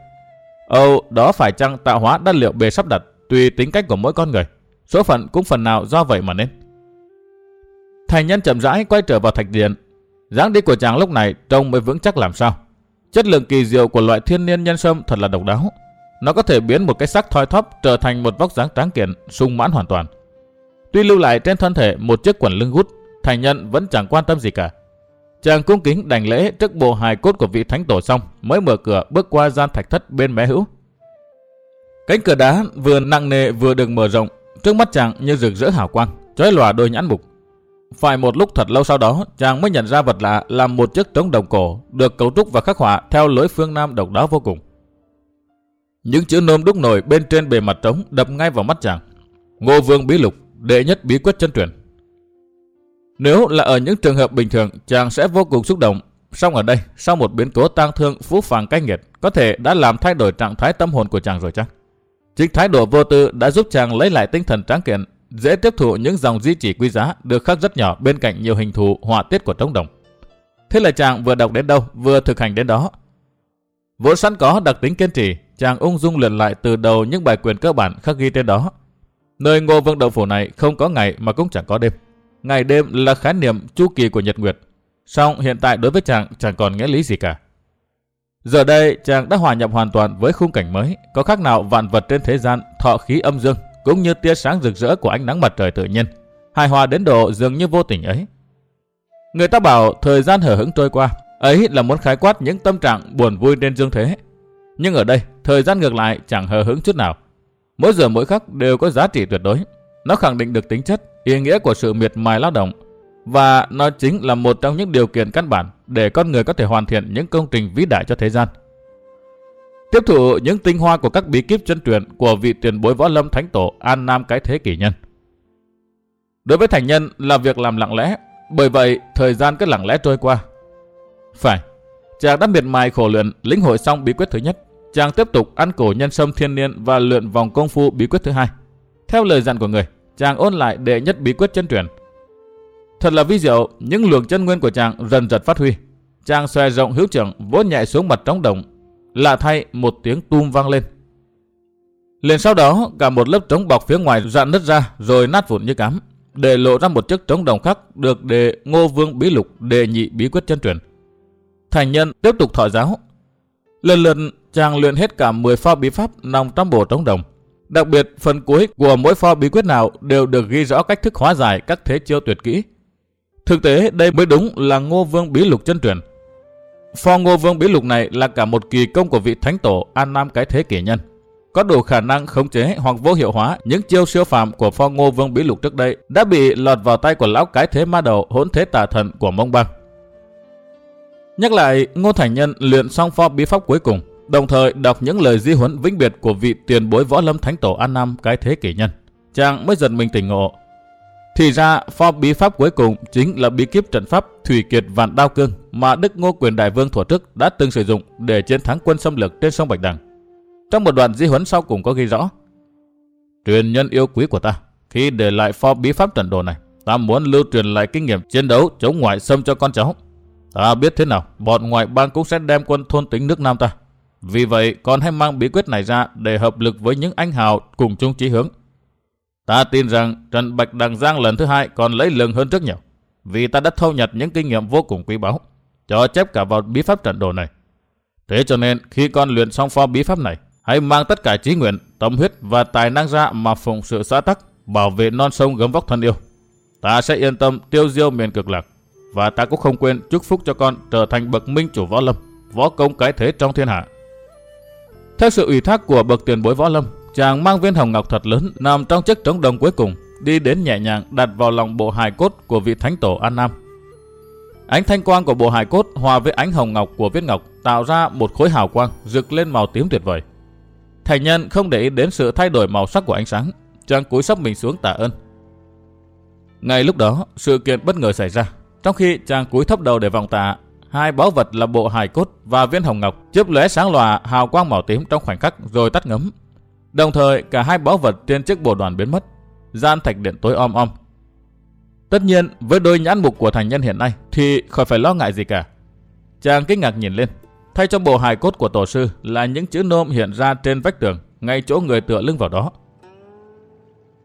Âu, đó phải chăng tạo hóa đã liệu bề sắp đặt, tùy tính cách của mỗi con người. Số phận cũng phần nào do vậy mà nên. Thành nhân chậm rãi quay trở vào thạch điện. dáng đi của chàng lúc này trông mới vững chắc làm sao. Chất lượng kỳ diệu của loại thiên niên nhân sâm thật là độc đáo. Nó có thể biến một cái xác thoi thóp trở thành một vóc dáng tráng kiện, sung mãn hoàn toàn. Tuy lưu lại trên thân thể một chiếc quần lưng gút, thành nhân vẫn chẳng quan tâm gì cả. Chàng cung kính đành lễ trước bộ hài cốt của vị thánh tổ xong, mới mở cửa bước qua gian thạch thất bên mé hữu. Cánh cửa đá vừa nặng nề vừa được mở rộng, trước mắt chàng như rực rỡ hào quang, chói lòa đôi nhãn mục. Phải một lúc thật lâu sau đó, chàng mới nhận ra vật lạ là một chiếc trống đồng cổ được cấu trúc và khắc họa theo lối phương Nam độc đáo vô cùng. Những chữ nôm đúc nổi bên trên bề mặt trống đập ngay vào mắt chàng. Ngô Vương Bí Lục, đệ nhất bí quyết chân truyền. Nếu là ở những trường hợp bình thường, chàng sẽ vô cùng xúc động. Song ở đây, sau một biến cố tang thương phú phàng cách nghiệt, có thể đã làm thay đổi trạng thái tâm hồn của chàng rồi chắc Chính thái độ vô tư đã giúp chàng lấy lại tinh thần tráng kiện, dễ tiếp thụ những dòng di chỉ quý giá được khắc rất nhỏ bên cạnh nhiều hình thù họa tiết của trống đồng. Thế là chàng vừa đọc đến đâu, vừa thực hành đến đó. Vốn sẵn có đặc tính kiên trì, chàng ung dung lượt lại từ đầu những bài quyền cơ bản khắc ghi trên đó. Nơi ngô vương đậu phủ này không có ngày mà cũng chẳng có đêm. Ngày đêm là khái niệm chu kỳ của nhật nguyệt. Song hiện tại đối với chàng chẳng còn nghĩa lý gì cả. Giờ đây chàng đã hòa nhập hoàn toàn với khung cảnh mới, có khác nào vạn vật trên thế gian thọ khí âm dương cũng như tia sáng rực rỡ của ánh nắng mặt trời tự nhiên, hài hòa đến độ dường như vô tình ấy. Người ta bảo thời gian hở hững trôi qua, Ấy là muốn khái quát những tâm trạng buồn vui trên dương thế. Nhưng ở đây, thời gian ngược lại chẳng hờ hững chút nào. Mỗi giờ mỗi khắc đều có giá trị tuyệt đối. Nó khẳng định được tính chất, ý nghĩa của sự miệt mài lao động. Và nó chính là một trong những điều kiện căn bản để con người có thể hoàn thiện những công trình vĩ đại cho thế gian. Tiếp thụ những tinh hoa của các bí kíp chân truyền của vị tiền bối võ lâm thánh tổ An Nam cái thế kỷ nhân. Đối với thành nhân là việc làm lặng lẽ, bởi vậy thời gian cứ lặng lẽ trôi qua. Phải, chàng đã miệt mài khổ luyện lĩnh hội xong bí quyết thứ nhất, chàng tiếp tục ăn cổ nhân sâm thiên niên và luyện vòng công phu bí quyết thứ hai. Theo lời dặn của người, chàng ôn lại đệ nhất bí quyết chân truyền. Thật là vi diệu, những luồng chân nguyên của chàng dần dần phát huy. Chàng xòe rộng hữu trưởng, vỗ nhẹ xuống mặt trống đồng. Lạ thay, một tiếng tum vang lên. Liền sau đó, cả một lớp trống bọc phía ngoài dạn nứt ra rồi nát vụn như cám, để lộ ra một chiếc trống đồng khác được đề Ngô Vương Bí Lục đề nhị bí quyết chân truyền. Thành nhân tiếp tục thọ giáo. Lần lượt chàng luyện hết cả 10 pho bí pháp nằm trong bộ trống đồng. Đặc biệt, phần cuối của mỗi pho bí quyết nào đều được ghi rõ cách thức hóa giải các thế chiêu tuyệt kỹ. Thực tế, đây mới đúng là Ngô Vương Bí Lục chân truyền. Pho Ngô Vương Bí Lục này là cả một kỳ công của vị thánh tổ An Nam cái thế kỷ nhân. Có đủ khả năng khống chế hoặc vô hiệu hóa những chiêu siêu phàm của pho Ngô Vương Bí Lục trước đây đã bị lọt vào tay của lão cái thế ma đầu hỗn thế tà thần của Mông Bang. Nhắc lại, Ngô Thành Nhân luyện xong pho bí pháp cuối cùng, đồng thời đọc những lời di huấn vĩnh biệt của vị tiền bối võ lâm thánh tổ An Nam cái thế kỷ nhân. Chàng mới dần mình tỉnh ngộ. Thì ra, pho bí pháp cuối cùng chính là bí kíp trận pháp Thủy Kiệt Vạn Đao Cương mà Đức Ngô Quyền Đại Vương thuở trước đã từng sử dụng để chiến thắng quân xâm lược trên sông Bạch Đằng. Trong một đoạn di huấn sau cùng có ghi rõ. Truyền nhân yêu quý của ta, khi để lại pho bí pháp trận đồ này, ta muốn lưu truyền lại kinh nghiệm chiến đấu chống ngoại xâm cho con cháu. Ta biết thế nào, bọn ngoại bang cũng sẽ đem quân thôn tính nước Nam ta. Vì vậy, con hãy mang bí quyết này ra để hợp lực với những anh hào cùng chung chí hướng. Ta tin rằng trận Bạch Đằng Giang lần thứ hai còn lấy lường hơn rất nhiều. Vì ta đã thâu nhặt những kinh nghiệm vô cùng quý báu, cho chép cả vào bí pháp trận đồ này. Thế cho nên, khi con luyện xong pho bí pháp này, hãy mang tất cả trí nguyện, tâm huyết và tài năng ra mà phụng sự xã tắc, bảo vệ non sông gấm vóc thân yêu. Ta sẽ yên tâm tiêu diêu miền cực lạc, và ta cũng không quên chúc phúc cho con trở thành bậc minh chủ võ lâm, võ công cái thế trong thiên hạ. Theo sự ủy thác của bậc tiền bối võ lâm, chàng mang viên hồng ngọc thật lớn nằm trong chiếc trống đồng cuối cùng, đi đến nhẹ nhàng đặt vào lòng bộ hài cốt của vị thánh tổ An Nam. Ánh thanh quang của bộ hài cốt hòa với ánh hồng ngọc của viên ngọc tạo ra một khối hào quang rực lên màu tím tuyệt vời. Thành nhân không để ý đến sự thay đổi màu sắc của ánh sáng, chàng cúi sắp mình xuống tạ ơn. Ngay lúc đó, sự kiện bất ngờ xảy ra. Trong khi chàng cúi thấp đầu để vòng tạ, hai báu vật là bộ hài cốt và viên hồng ngọc chớp lóe sáng lòa hào quang màu tím trong khoảnh khắc rồi tắt ngấm. Đồng thời cả hai báu vật trên chiếc bộ đoàn biến mất, gian thạch điện tối om om. Tất nhiên, với đôi nhãn mục của thành nhân hiện nay thì khỏi phải lo ngại gì cả. Chàng kinh ngạc nhìn lên, thay cho bộ hài cốt của tổ sư là những chữ nôm hiện ra trên vách tường, ngay chỗ người tựa lưng vào đó.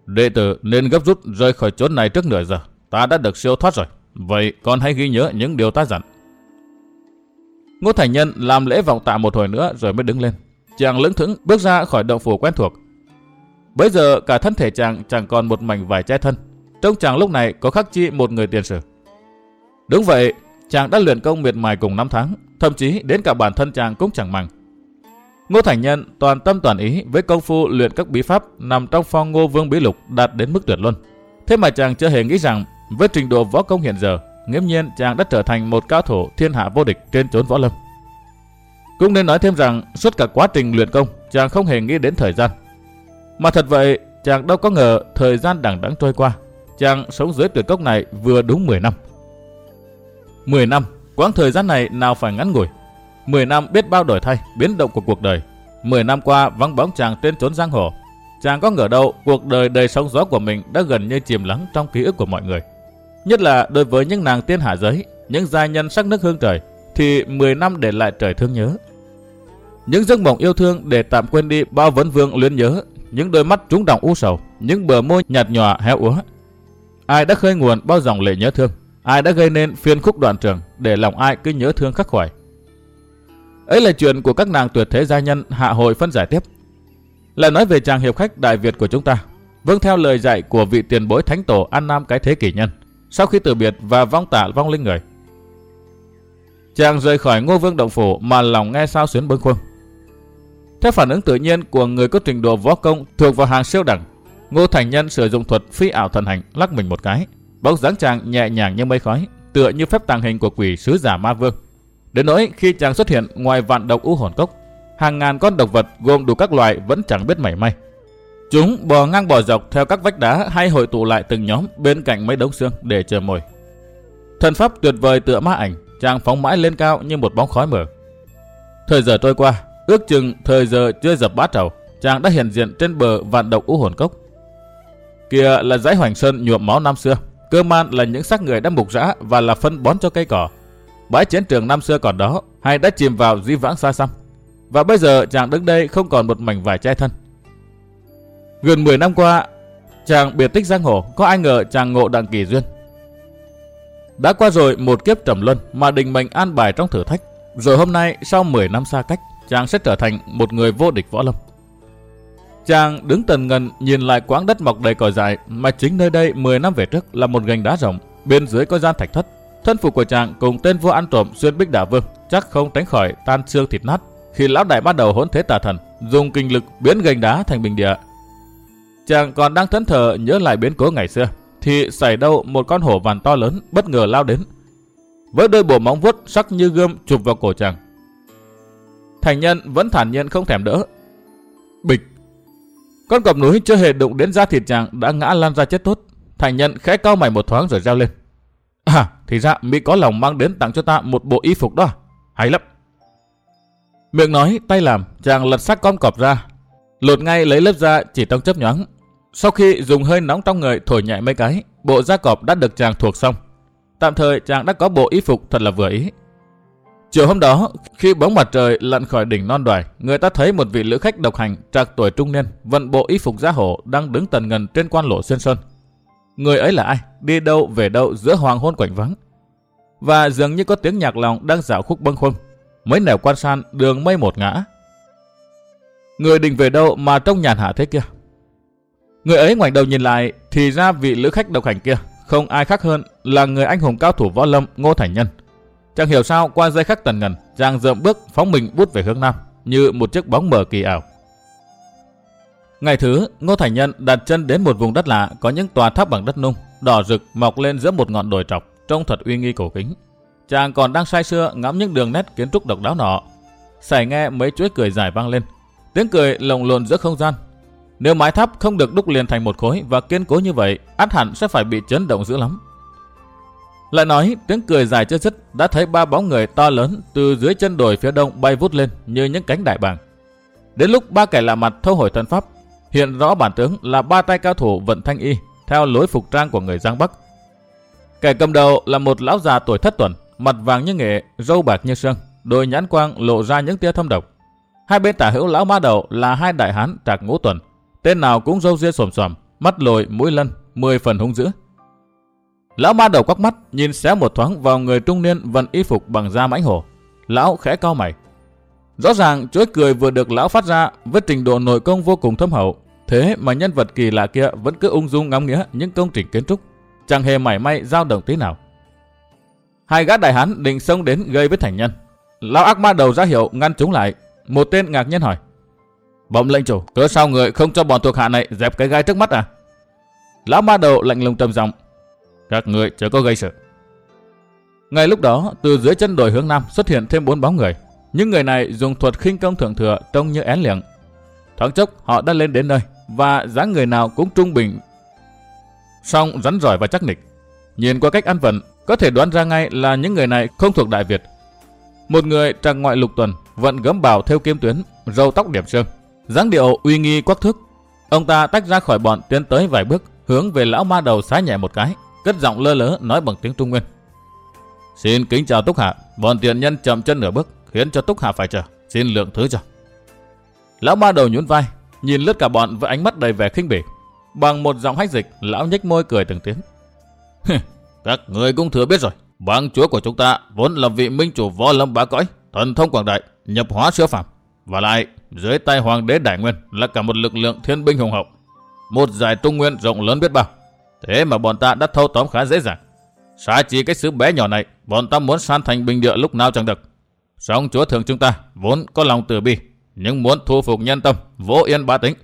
Đệ tử nên gấp rút rời khỏi chốn này trước nửa giờ. Ta đã được siêu thoát rồi. Vậy con hãy ghi nhớ những điều ta dặn. Ngô Thành Nhân làm lễ vọng tạ một hồi nữa rồi mới đứng lên. Chàng lững thững bước ra khỏi động phủ quen thuộc. Bây giờ cả thân thể chàng chẳng còn một mảnh vải che thân. Trong chàng lúc này có khắc chi một người tiền sử. Đúng vậy, chàng đã luyện công miệt mài cùng năm tháng, thậm chí đến cả bản thân chàng cũng chẳng màng. Ngô Thành Nhân toàn tâm toàn ý với công phu luyện các bí pháp nằm trong phong ngô vương bí lục đạt đến mức tuyệt luân. Thế mà chàng chưa hề nghĩ rằng với trình độ võ công hiện giờ, nghiễm nhiên chàng đã trở thành một cao thủ thiên hạ vô địch trên chốn võ lâm. Cũng nên nói thêm rằng suốt cả quá trình luyện công, chàng không hề nghĩ đến thời gian. Mà thật vậy, chàng đâu có ngờ thời gian đằng đẵng trôi qua. Chàng sống dưới tuyệt cốc này vừa đúng 10 năm. 10 năm, quãng thời gian này nào phải ngắn ngủi. 10 năm biết bao đổi thay, biến động của cuộc đời. 10 năm qua vắng bóng chàng trên chốn giang hồ. Chàng có ngờ đâu cuộc đời đầy sóng gió của mình đã gần như chìm lắng trong ký ức của mọi người. Nhất là đối với những nàng tiên hạ giới, những giai nhân sắc nước hương trời, thì 10 năm để lại trời thương nhớ. Những giấc mộng yêu thương để tạm quên đi bao vấn vương luyến nhớ, những đôi mắt trúng đồng u sầu, những bờ môi nhạt nhòa héo úa. Ai đã khơi nguồn bao dòng lệ nhớ thương, ai đã gây nên phiên khúc đoạn trường để lòng ai cứ nhớ thương khắc khoải. Ấy là chuyện của các nàng tuyệt thế gia nhân hạ hội phân giải tiếp. Là nói về chàng hiệp khách Đại Việt của chúng ta, vâng theo lời dạy của vị tiền bối thánh tổ An Nam cái thế kỷ nhân sau khi từ biệt và vong tả vong linh người. Chàng rời khỏi ngô vương động phủ mà lòng nghe sao xuyến bâng khuâng. Theo phản ứng tự nhiên của người có trình độ võ công thuộc vào hàng siêu đẳng, Ngô Thành Nhân sử dụng thuật phi ảo thần hành lắc mình một cái, bóng dáng chàng nhẹ nhàng như mây khói, tựa như phép tàng hình của quỷ sứ giả ma vương. Đến nỗi khi chàng xuất hiện ngoài vạn độc u hồn cốc, hàng ngàn con độc vật gồm đủ các loại vẫn chẳng biết mảy may. Chúng bò ngang bò dọc theo các vách đá hay hội tụ lại từng nhóm bên cạnh mấy đống xương để chờ mồi. Thần pháp tuyệt vời tựa ma ảnh, chàng phóng mãi lên cao như một bóng khói mờ. Thời giờ trôi qua, ước chừng thời giờ chưa dập bát trầu, chàng đã hiện diện trên bờ vạn độc u hồn cốc. Kia là dãy hoành sơn nhuộm máu năm xưa, cơ man là những xác người đã mục rã và là phân bón cho cây cỏ. Bãi chiến trường năm xưa còn đó, hay đã chìm vào di vãng xa xăm. Và bây giờ chàng đứng đây không còn một mảnh vải che thân. Gần 10 năm qua, chàng biệt tích giang hồ, có ai ngờ chàng ngộ đặng kỳ duyên. Đã qua rồi một kiếp trầm luân mà định mệnh an bài trong thử thách. Rồi hôm nay, sau 10 năm xa cách, chàng sẽ trở thành một người vô địch võ lâm. Chàng đứng tần ngần nhìn lại quãng đất mọc đầy cỏ dại mà chính nơi đây 10 năm về trước là một gành đá rộng, bên dưới có gian thạch thất. Thân phục của chàng cùng tên vua ăn trộm xuyên bích đả vương chắc không tránh khỏi tan xương thịt nát khi lão đại bắt đầu hỗn thế tà thần dùng kinh lực biến gành đá thành bình địa. Chàng còn đang thẫn thờ nhớ lại biến cố ngày xưa thì xảy đâu một con hổ vằn to lớn bất ngờ lao đến với đôi bộ móng vuốt sắc như gươm chụp vào cổ chàng. Thành nhân vẫn thản nhiên không thèm đỡ. Bịch con cọp núi chưa hề đụng đến da thịt chàng đã ngã lan ra chết tốt. Thành nhân khẽ cao mày một thoáng rồi reo lên. À, thì ra Mỹ có lòng mang đến tặng cho ta một bộ y phục đó. Hay lắm. Miệng nói, tay làm, chàng lật xác con cọp ra. Lột ngay lấy lớp da chỉ trong chấp nhoáng. Sau khi dùng hơi nóng trong người thổi nhẹ mấy cái, bộ da cọp đã được chàng thuộc xong. Tạm thời chàng đã có bộ y phục thật là vừa ý. Chiều hôm đó, khi bóng mặt trời lặn khỏi đỉnh non đoài, người ta thấy một vị lữ khách độc hành trạc tuổi trung niên, vận bộ y phục giá hổ đang đứng tần ngần trên quan lộ xuyên sơn. Người ấy là ai? Đi đâu về đâu giữa hoàng hôn quạnh vắng? Và dường như có tiếng nhạc lòng đang dạo khúc bâng khuâng. Mấy nẻo quan san đường mây một ngã. Người định về đâu mà trong nhàn hạ thế kia? Người ấy ngoảnh đầu nhìn lại thì ra vị lữ khách độc hành kia không ai khác hơn là người anh hùng cao thủ võ lâm Ngô Thành Nhân. Chẳng hiểu sao qua dây khắc tần ngần, chàng dậm bước phóng mình bút về hướng nam, như một chiếc bóng mờ kỳ ảo. Ngày thứ, Ngô Thành Nhân đặt chân đến một vùng đất lạ có những tòa tháp bằng đất nung, đỏ rực mọc lên giữa một ngọn đồi trọc, trông thật uy nghi cổ kính. Chàng còn đang say sưa ngắm những đường nét kiến trúc độc đáo nọ. Sải nghe mấy chuỗi cười dài vang lên. Tiếng cười lồng lộn giữa không gian. Nếu mái tháp không được đúc liền thành một khối và kiên cố như vậy, át hẳn sẽ phải bị chấn động dữ lắm. Lại nói tiếng cười dài chưa dứt đã thấy ba bóng người to lớn từ dưới chân đồi phía đông bay vút lên như những cánh đại bàng. Đến lúc ba kẻ lạ mặt thâu hồi thân pháp, hiện rõ bản tướng là ba tay cao thủ vận thanh y theo lối phục trang của người Giang Bắc. Kẻ cầm đầu là một lão già tuổi thất tuần, mặt vàng như nghệ, râu bạc như sương, đôi nhãn quang lộ ra những tia thâm độc. Hai bên tả hữu lão ma đầu là hai đại hán trạc ngũ tuần, tên nào cũng râu ria xồm xoàm, mắt lồi, mũi lân, mười phần hung dữ. Lão ma đầu quắc mắt, nhìn xéo một thoáng vào người trung niên vận y phục bằng da mãnh hổ. Lão khẽ cao mày. Rõ ràng chuỗi cười vừa được lão phát ra với trình độ nội công vô cùng thâm hậu. Thế mà nhân vật kỳ lạ kia vẫn cứ ung dung ngắm nghĩa những công trình kiến trúc. Chẳng hề mảy may dao động tí nào. Hai gã đại hán định xông đến gây với thành nhân. Lão ác ma đầu ra hiệu ngăn chúng lại. Một tên ngạc nhiên hỏi. Bẩm lệnh chủ, cớ sao người không cho bọn thuộc hạ này dẹp cái gai trước mắt à? Lão ma đầu lạnh lùng trầm giọng các người chớ có gây sự. Ngay lúc đó, từ dưới chân đồi hướng nam xuất hiện thêm bốn bóng người. Những người này dùng thuật khinh công thượng thừa trông như én liệng. Thoáng chốc họ đã lên đến nơi và dáng người nào cũng trung bình. Song rắn giỏi và chắc nịch. Nhìn qua cách ăn vận, có thể đoán ra ngay là những người này không thuộc Đại Việt. Một người trang ngoại lục tuần, vận gấm bào theo kiếm tuyến, râu tóc điểm sương dáng điệu uy nghi quắc thước. Ông ta tách ra khỏi bọn tiến tới vài bước, hướng về lão ma đầu xá nhẹ một cái, cất giọng lơ lớ nói bằng tiếng Trung Nguyên. Xin kính chào Túc Hạ, bọn tiện nhân chậm chân nửa bước, khiến cho Túc Hạ phải chờ, xin lượng thứ cho. Lão ma đầu nhún vai, nhìn lướt cả bọn với ánh mắt đầy vẻ khinh bỉ. Bằng một giọng hách dịch, lão nhếch môi cười từng tiếng. Các người cũng thừa biết rồi, bang chúa của chúng ta vốn là vị minh chủ võ lâm bá cõi, thần thông quảng đại, nhập hóa siêu phàm. Và lại, dưới tay hoàng đế đại nguyên là cả một lực lượng thiên binh hùng hậu. Một giải trung nguyên rộng lớn biết bao. Thế mà bọn ta đã thâu tóm khá dễ dàng. Xá chỉ cái xứ bé nhỏ này, bọn ta muốn san thành bình địa lúc nào chẳng được. Song chúa thường chúng ta vốn có lòng từ bi, nhưng muốn thu phục nhân tâm, vô yên ba tính.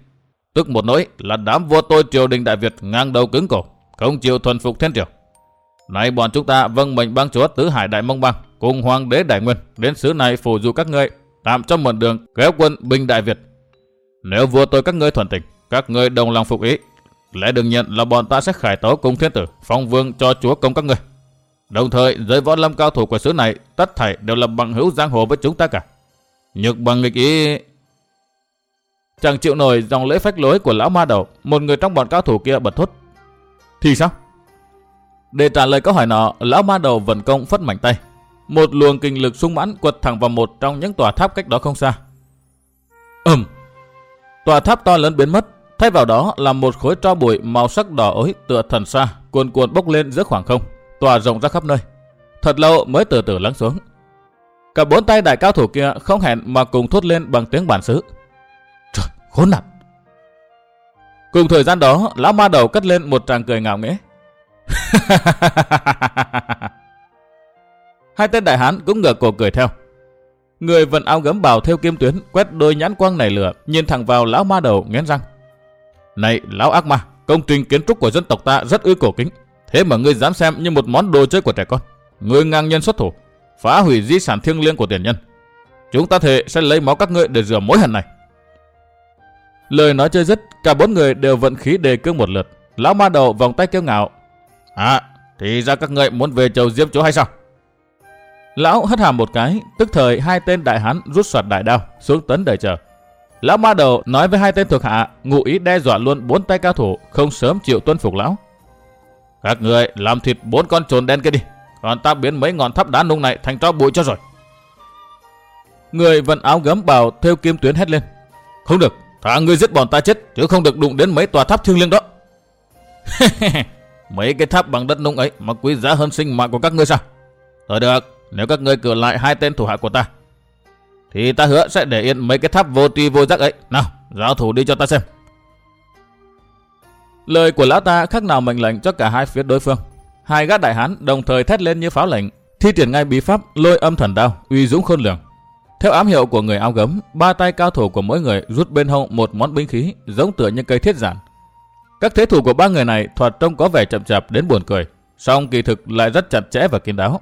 Tức một nỗi là đám vua tôi triều đình Đại Việt ngang đầu cứng cổ, không chịu thuần phục thiên triều. Nay bọn chúng ta vâng mệnh bang chúa tứ hải đại mông bang cùng hoàng đế đại nguyên đến xứ này phù du các ngươi tạm cho mượn đường kéo quân binh đại Việt. Nếu vua tôi các ngươi thuần tình, các ngươi đồng lòng phục ý, lẽ đừng nhận là bọn ta sẽ khải tấu cung thiên tử, phong vương cho chúa công các ngươi. Đồng thời, giới võ lâm cao thủ của xứ này, tất thảy đều là bằng hữu giang hồ với chúng ta cả. Nhược bằng nghịch ý... Chẳng chịu nổi dòng lễ phách lối của lão ma đầu, một người trong bọn cao thủ kia bật thốt. Thì sao? Để trả lời câu hỏi nọ, lão ma đầu vận công phất mảnh tay. Một luồng kinh lực sung mãn quật thẳng vào một trong những tòa tháp cách đó không xa. ầm Tòa tháp to lớn biến mất, thay vào đó là một khối tro bụi màu sắc đỏ ối tựa thần xa, cuồn cuộn bốc lên giữa khoảng không, tỏa rộng ra khắp nơi. Thật lâu mới từ từ lắng xuống. Cả bốn tay đại cao thủ kia không hẹn mà cùng thốt lên bằng tiếng bản xứ. Trời, khốn nạn! Cùng thời gian đó, lão ma đầu cất lên một tràng cười ngạo nghễ. Hai tên đại hán cũng ngửa cổ cười theo. Người vận áo gấm bào theo kim tuyến, quét đôi nhãn quang nảy lửa, nhìn thẳng vào lão ma đầu nghiến răng. Này, lão ác ma, công trình kiến trúc của dân tộc ta rất ư cổ kính. Thế mà ngươi dám xem như một món đồ chơi của trẻ con. Ngươi ngang nhân xuất thủ, phá hủy di sản thiêng liêng của tiền nhân. Chúng ta thề sẽ lấy máu các ngươi để rửa mối hận này. Lời nói chơi dứt, cả bốn người đều vận khí đề cương một lượt. Lão ma đầu vòng tay kêu ngạo. À, thì ra các ngươi muốn về chầu diêm chỗ hay sao? Lão hất hàm một cái, tức thời hai tên đại hán rút soạt đại đao xuống tấn đợi chờ. Lão ma đầu nói với hai tên thuộc hạ, ngụ ý đe dọa luôn bốn tay cao thủ, không sớm chịu tuân phục lão. Các người làm thịt bốn con trồn đen kia đi, còn ta biến mấy ngọn tháp đá nung này thành tro bụi cho rồi. Người vận áo gấm bào theo kim tuyến hét lên. Không được, thả ngươi giết bọn ta chết, chứ không được đụng đến mấy tòa tháp thiêng liêng đó. mấy cái tháp bằng đất nung ấy mà quý giá hơn sinh mạng của các ngươi sao? Thôi được, nếu các ngươi cử lại hai tên thủ hạ của ta, thì ta hứa sẽ để yên mấy cái tháp vô tri vô giác ấy. Nào, giao thủ đi cho ta xem. Lời của lão ta khác nào mệnh lệnh cho cả hai phía đối phương. Hai gã đại hán đồng thời thét lên như pháo lệnh, thi triển ngay bí pháp lôi âm thần đao, uy dũng khôn lường. Theo ám hiệu của người áo gấm, ba tay cao thủ của mỗi người rút bên hông một món binh khí giống tựa như cây thiết giản. Các thế thủ của ba người này thoạt trông có vẻ chậm chạp đến buồn cười, song kỳ thực lại rất chặt chẽ và kín đáo.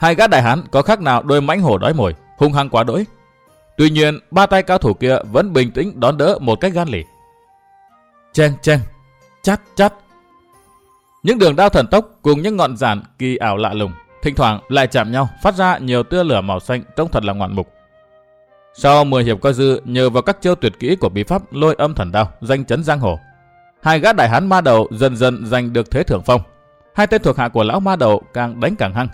Hai gã đại hán có khác nào đôi mãnh hổ đói mồi, hung hăng quá đỗi. Tuy nhiên, ba tay cao thủ kia vẫn bình tĩnh đón đỡ một cách gan lì. Chen chen, chát chát. Những đường đao thần tốc cùng những ngọn giản kỳ ảo lạ lùng, thỉnh thoảng lại chạm nhau, phát ra nhiều tia lửa màu xanh trông thật là ngoạn mục. Sau 10 hiệp coi dư, nhờ vào các chiêu tuyệt kỹ của bí pháp lôi âm thần đao, danh chấn giang hồ, hai gã đại hán ma đầu dần dần giành được thế thượng phong. Hai tên thuộc hạ của lão ma đầu càng đánh càng hăng,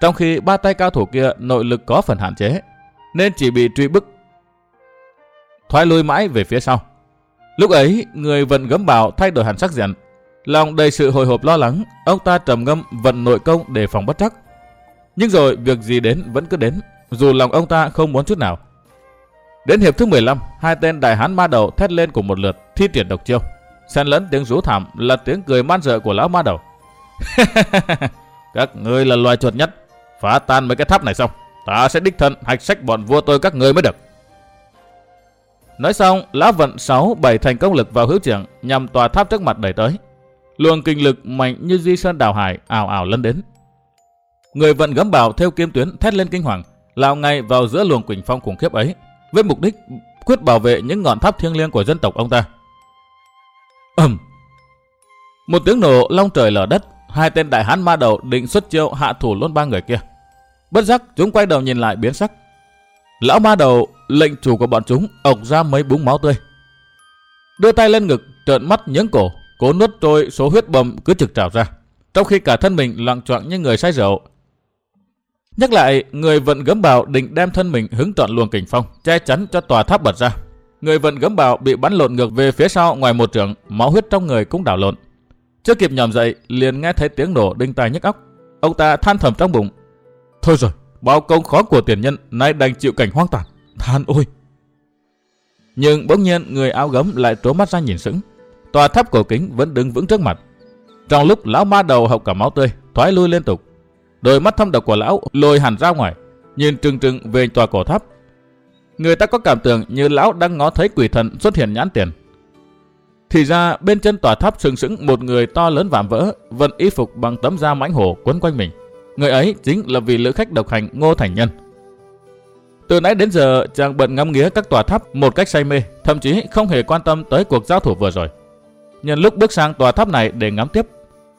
trong khi ba tay cao thủ kia nội lực có phần hạn chế, nên chỉ bị truy bức thoái lui mãi về phía sau. Lúc ấy, người vận gấm bào thay đổi hẳn sắc diện. Lòng đầy sự hồi hộp lo lắng, ông ta trầm ngâm vận nội công để phòng bất trắc. Nhưng rồi việc gì đến vẫn cứ đến, dù lòng ông ta không muốn chút nào. Đến hiệp thứ 15, hai tên đại hán ma đầu thét lên cùng một lượt, thi triển độc chiêu. Xen lẫn tiếng rú thảm là tiếng cười man rợ của lão ma đầu. các ngươi là loài chuột nhất, phá tan mấy cái tháp này xong, ta sẽ đích thân hạch sách bọn vua tôi các ngươi mới được. Nói xong, lão vận 6 bảy thành công lực vào hữu trưởng nhằm tòa tháp trước mặt đẩy tới. Luồng kinh lực mạnh như di sơn đào hải ảo ảo lấn đến. Người vận gấm bảo theo kiếm tuyến thét lên kinh hoàng, lao ngay vào giữa luồng quỳnh phong khủng khiếp ấy, với mục đích quyết bảo vệ những ngọn tháp thiêng liêng của dân tộc ông ta. ầm, một tiếng nổ long trời lở đất, hai tên đại hán ma đầu định xuất chiêu hạ thủ luôn ba người kia. Bất giác chúng quay đầu nhìn lại biến sắc. Lão ma đầu lệnh chủ của bọn chúng ộc ra mấy búng máu tươi. Đưa tay lên ngực, trợn mắt nhướng cổ, cố nuốt trôi số huyết bầm cứ trực trào ra. Trong khi cả thân mình loạn choạng như người say rượu. Nhắc lại, người vận gấm bào định đem thân mình hứng trọn luồng kình phong, che chắn cho tòa tháp bật ra. Người vận gấm bào bị bắn lộn ngược về phía sau ngoài một trường, máu huyết trong người cũng đảo lộn. Chưa kịp nhòm dậy, liền nghe thấy tiếng nổ đinh tai nhức óc. Ông ta than thầm trong bụng. Thôi rồi, bao công khó của tiền nhân nay đành chịu cảnh hoang tàn. Than ôi! Nhưng bỗng nhiên người áo gấm lại trố mắt ra nhìn sững. Tòa tháp cổ kính vẫn đứng vững trước mặt. Trong lúc lão ma đầu hộc cả máu tươi, thoái lui liên tục. Đôi mắt thâm độc của lão lôi hẳn ra ngoài, nhìn trừng trừng về tòa cổ tháp. Người ta có cảm tưởng như lão đang ngó thấy quỷ thần xuất hiện nhãn tiền. Thì ra bên chân tòa tháp sừng sững một người to lớn vạm vỡ, vận y phục bằng tấm da mãnh hổ quấn quanh mình. Người ấy chính là vị lữ khách độc hành Ngô Thành Nhân. Từ nãy đến giờ chàng bận ngắm nghía các tòa tháp một cách say mê, thậm chí không hề quan tâm tới cuộc giao thủ vừa rồi. Nhân lúc bước sang tòa tháp này để ngắm tiếp,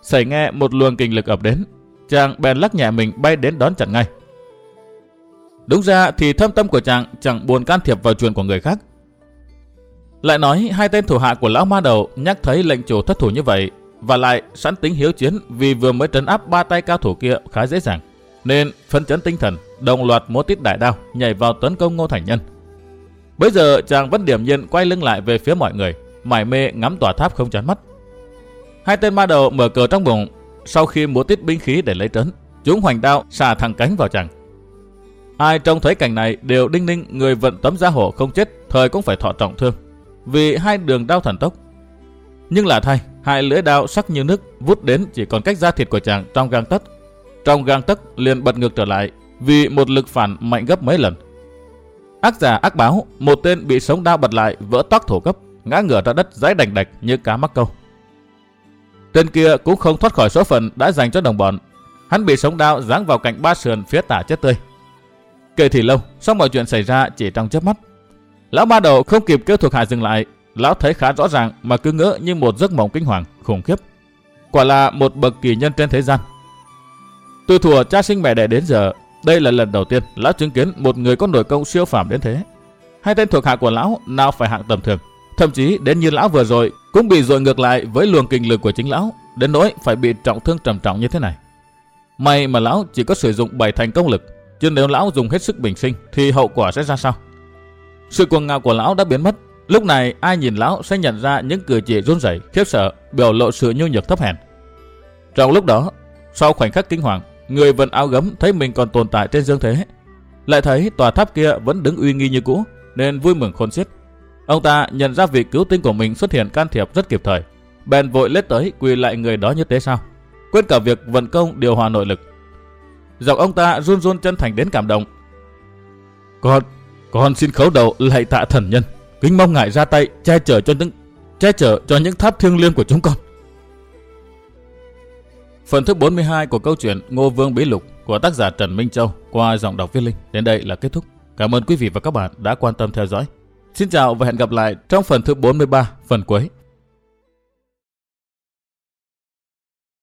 xảy nghe một luồng kinh lực ập đến, chàng bèn lắc nhẹ mình bay đến đón chặn ngay. Đúng ra thì thâm tâm của chàng chẳng buồn can thiệp vào chuyện của người khác. Lại nói hai tên thủ hạ của lão ma đầu nhắc thấy lệnh chủ thất thủ như vậy và lại sẵn tính hiếu chiến vì vừa mới trấn áp ba tay cao thủ kia khá dễ dàng. Nên phân chấn tinh thần, đồng loạt múa tít đại đao nhảy vào tấn công Ngô Thành Nhân. Bây giờ chàng vẫn điểm nhiên quay lưng lại về phía mọi người, mải mê ngắm tòa tháp không chán mắt. Hai tên ma đầu mở cờ trong bụng, sau khi múa tít binh khí để lấy trấn, chúng hoành đao xà thẳng cánh vào chàng. Ai trông thấy cảnh này đều đinh ninh người vận tấm gia hộ không chết, thời cũng phải thọ trọng thương. Vì hai đường đao thần tốc. Nhưng là thay, hai lưỡi đao sắc như nước vút đến chỉ còn cách da thịt của chàng trong gang tấc. Trong gang tấc liền bật ngược trở lại vì một lực phản mạnh gấp mấy lần. Ác giả ác báo, một tên bị sống đao bật lại vỡ toác thổ cấp, ngã ngửa ra đất giấy đành đạch như cá mắc câu. Tên kia cũng không thoát khỏi số phận đã dành cho đồng bọn. Hắn bị sống đao giáng vào cạnh ba sườn phía tả chết tươi. Kể thì lâu, sau mọi chuyện xảy ra chỉ trong chớp mắt. Lão ba đầu không kịp kêu thuộc hạ dừng lại, lão thấy khá rõ ràng mà cứ ngỡ như một giấc mộng kinh hoàng, khủng khiếp. Quả là một bậc kỳ nhân trên thế gian. Từ thuở cha sinh mẹ đẻ đến giờ, đây là lần đầu tiên lão chứng kiến một người có nổi công siêu phàm đến thế. Hai tên thuộc hạ của lão nào phải hạng tầm thường, thậm chí đến như lão vừa rồi cũng bị dội ngược lại với luồng kinh lực của chính lão, đến nỗi phải bị trọng thương trầm trọng như thế này. May mà lão chỉ có sử dụng bảy thành công lực, chứ nếu lão dùng hết sức bình sinh thì hậu quả sẽ ra sao? Sự cuồng ngạo của lão đã biến mất. Lúc này ai nhìn lão sẽ nhận ra những cử chỉ run rẩy, khiếp sợ, biểu lộ sự nhu nhược thấp hèn. Trong lúc đó, sau khoảnh khắc kinh hoàng, người vận áo gấm thấy mình còn tồn tại trên dương thế, lại thấy tòa tháp kia vẫn đứng uy nghi như cũ, nên vui mừng khôn xiết. Ông ta nhận ra vị cứu tinh của mình xuất hiện can thiệp rất kịp thời, bèn vội lết tới quỳ lại người đó như thế sao, quên cả việc vận công điều hòa nội lực. Giọng ông ta run run chân thành đến cảm động. Con, con xin khấu đầu lạy tạ thần nhân, kính mong ngài ra tay che chở cho những che chở cho những tháp thiêng liêng của chúng con. Phần thứ 42 của câu chuyện Ngô Vương Bí Lục của tác giả Trần Minh Châu qua giọng đọc viết linh đến đây là kết thúc. Cảm ơn quý vị và các bạn đã quan tâm theo dõi. Xin chào và hẹn gặp lại trong phần thứ 43, phần cuối.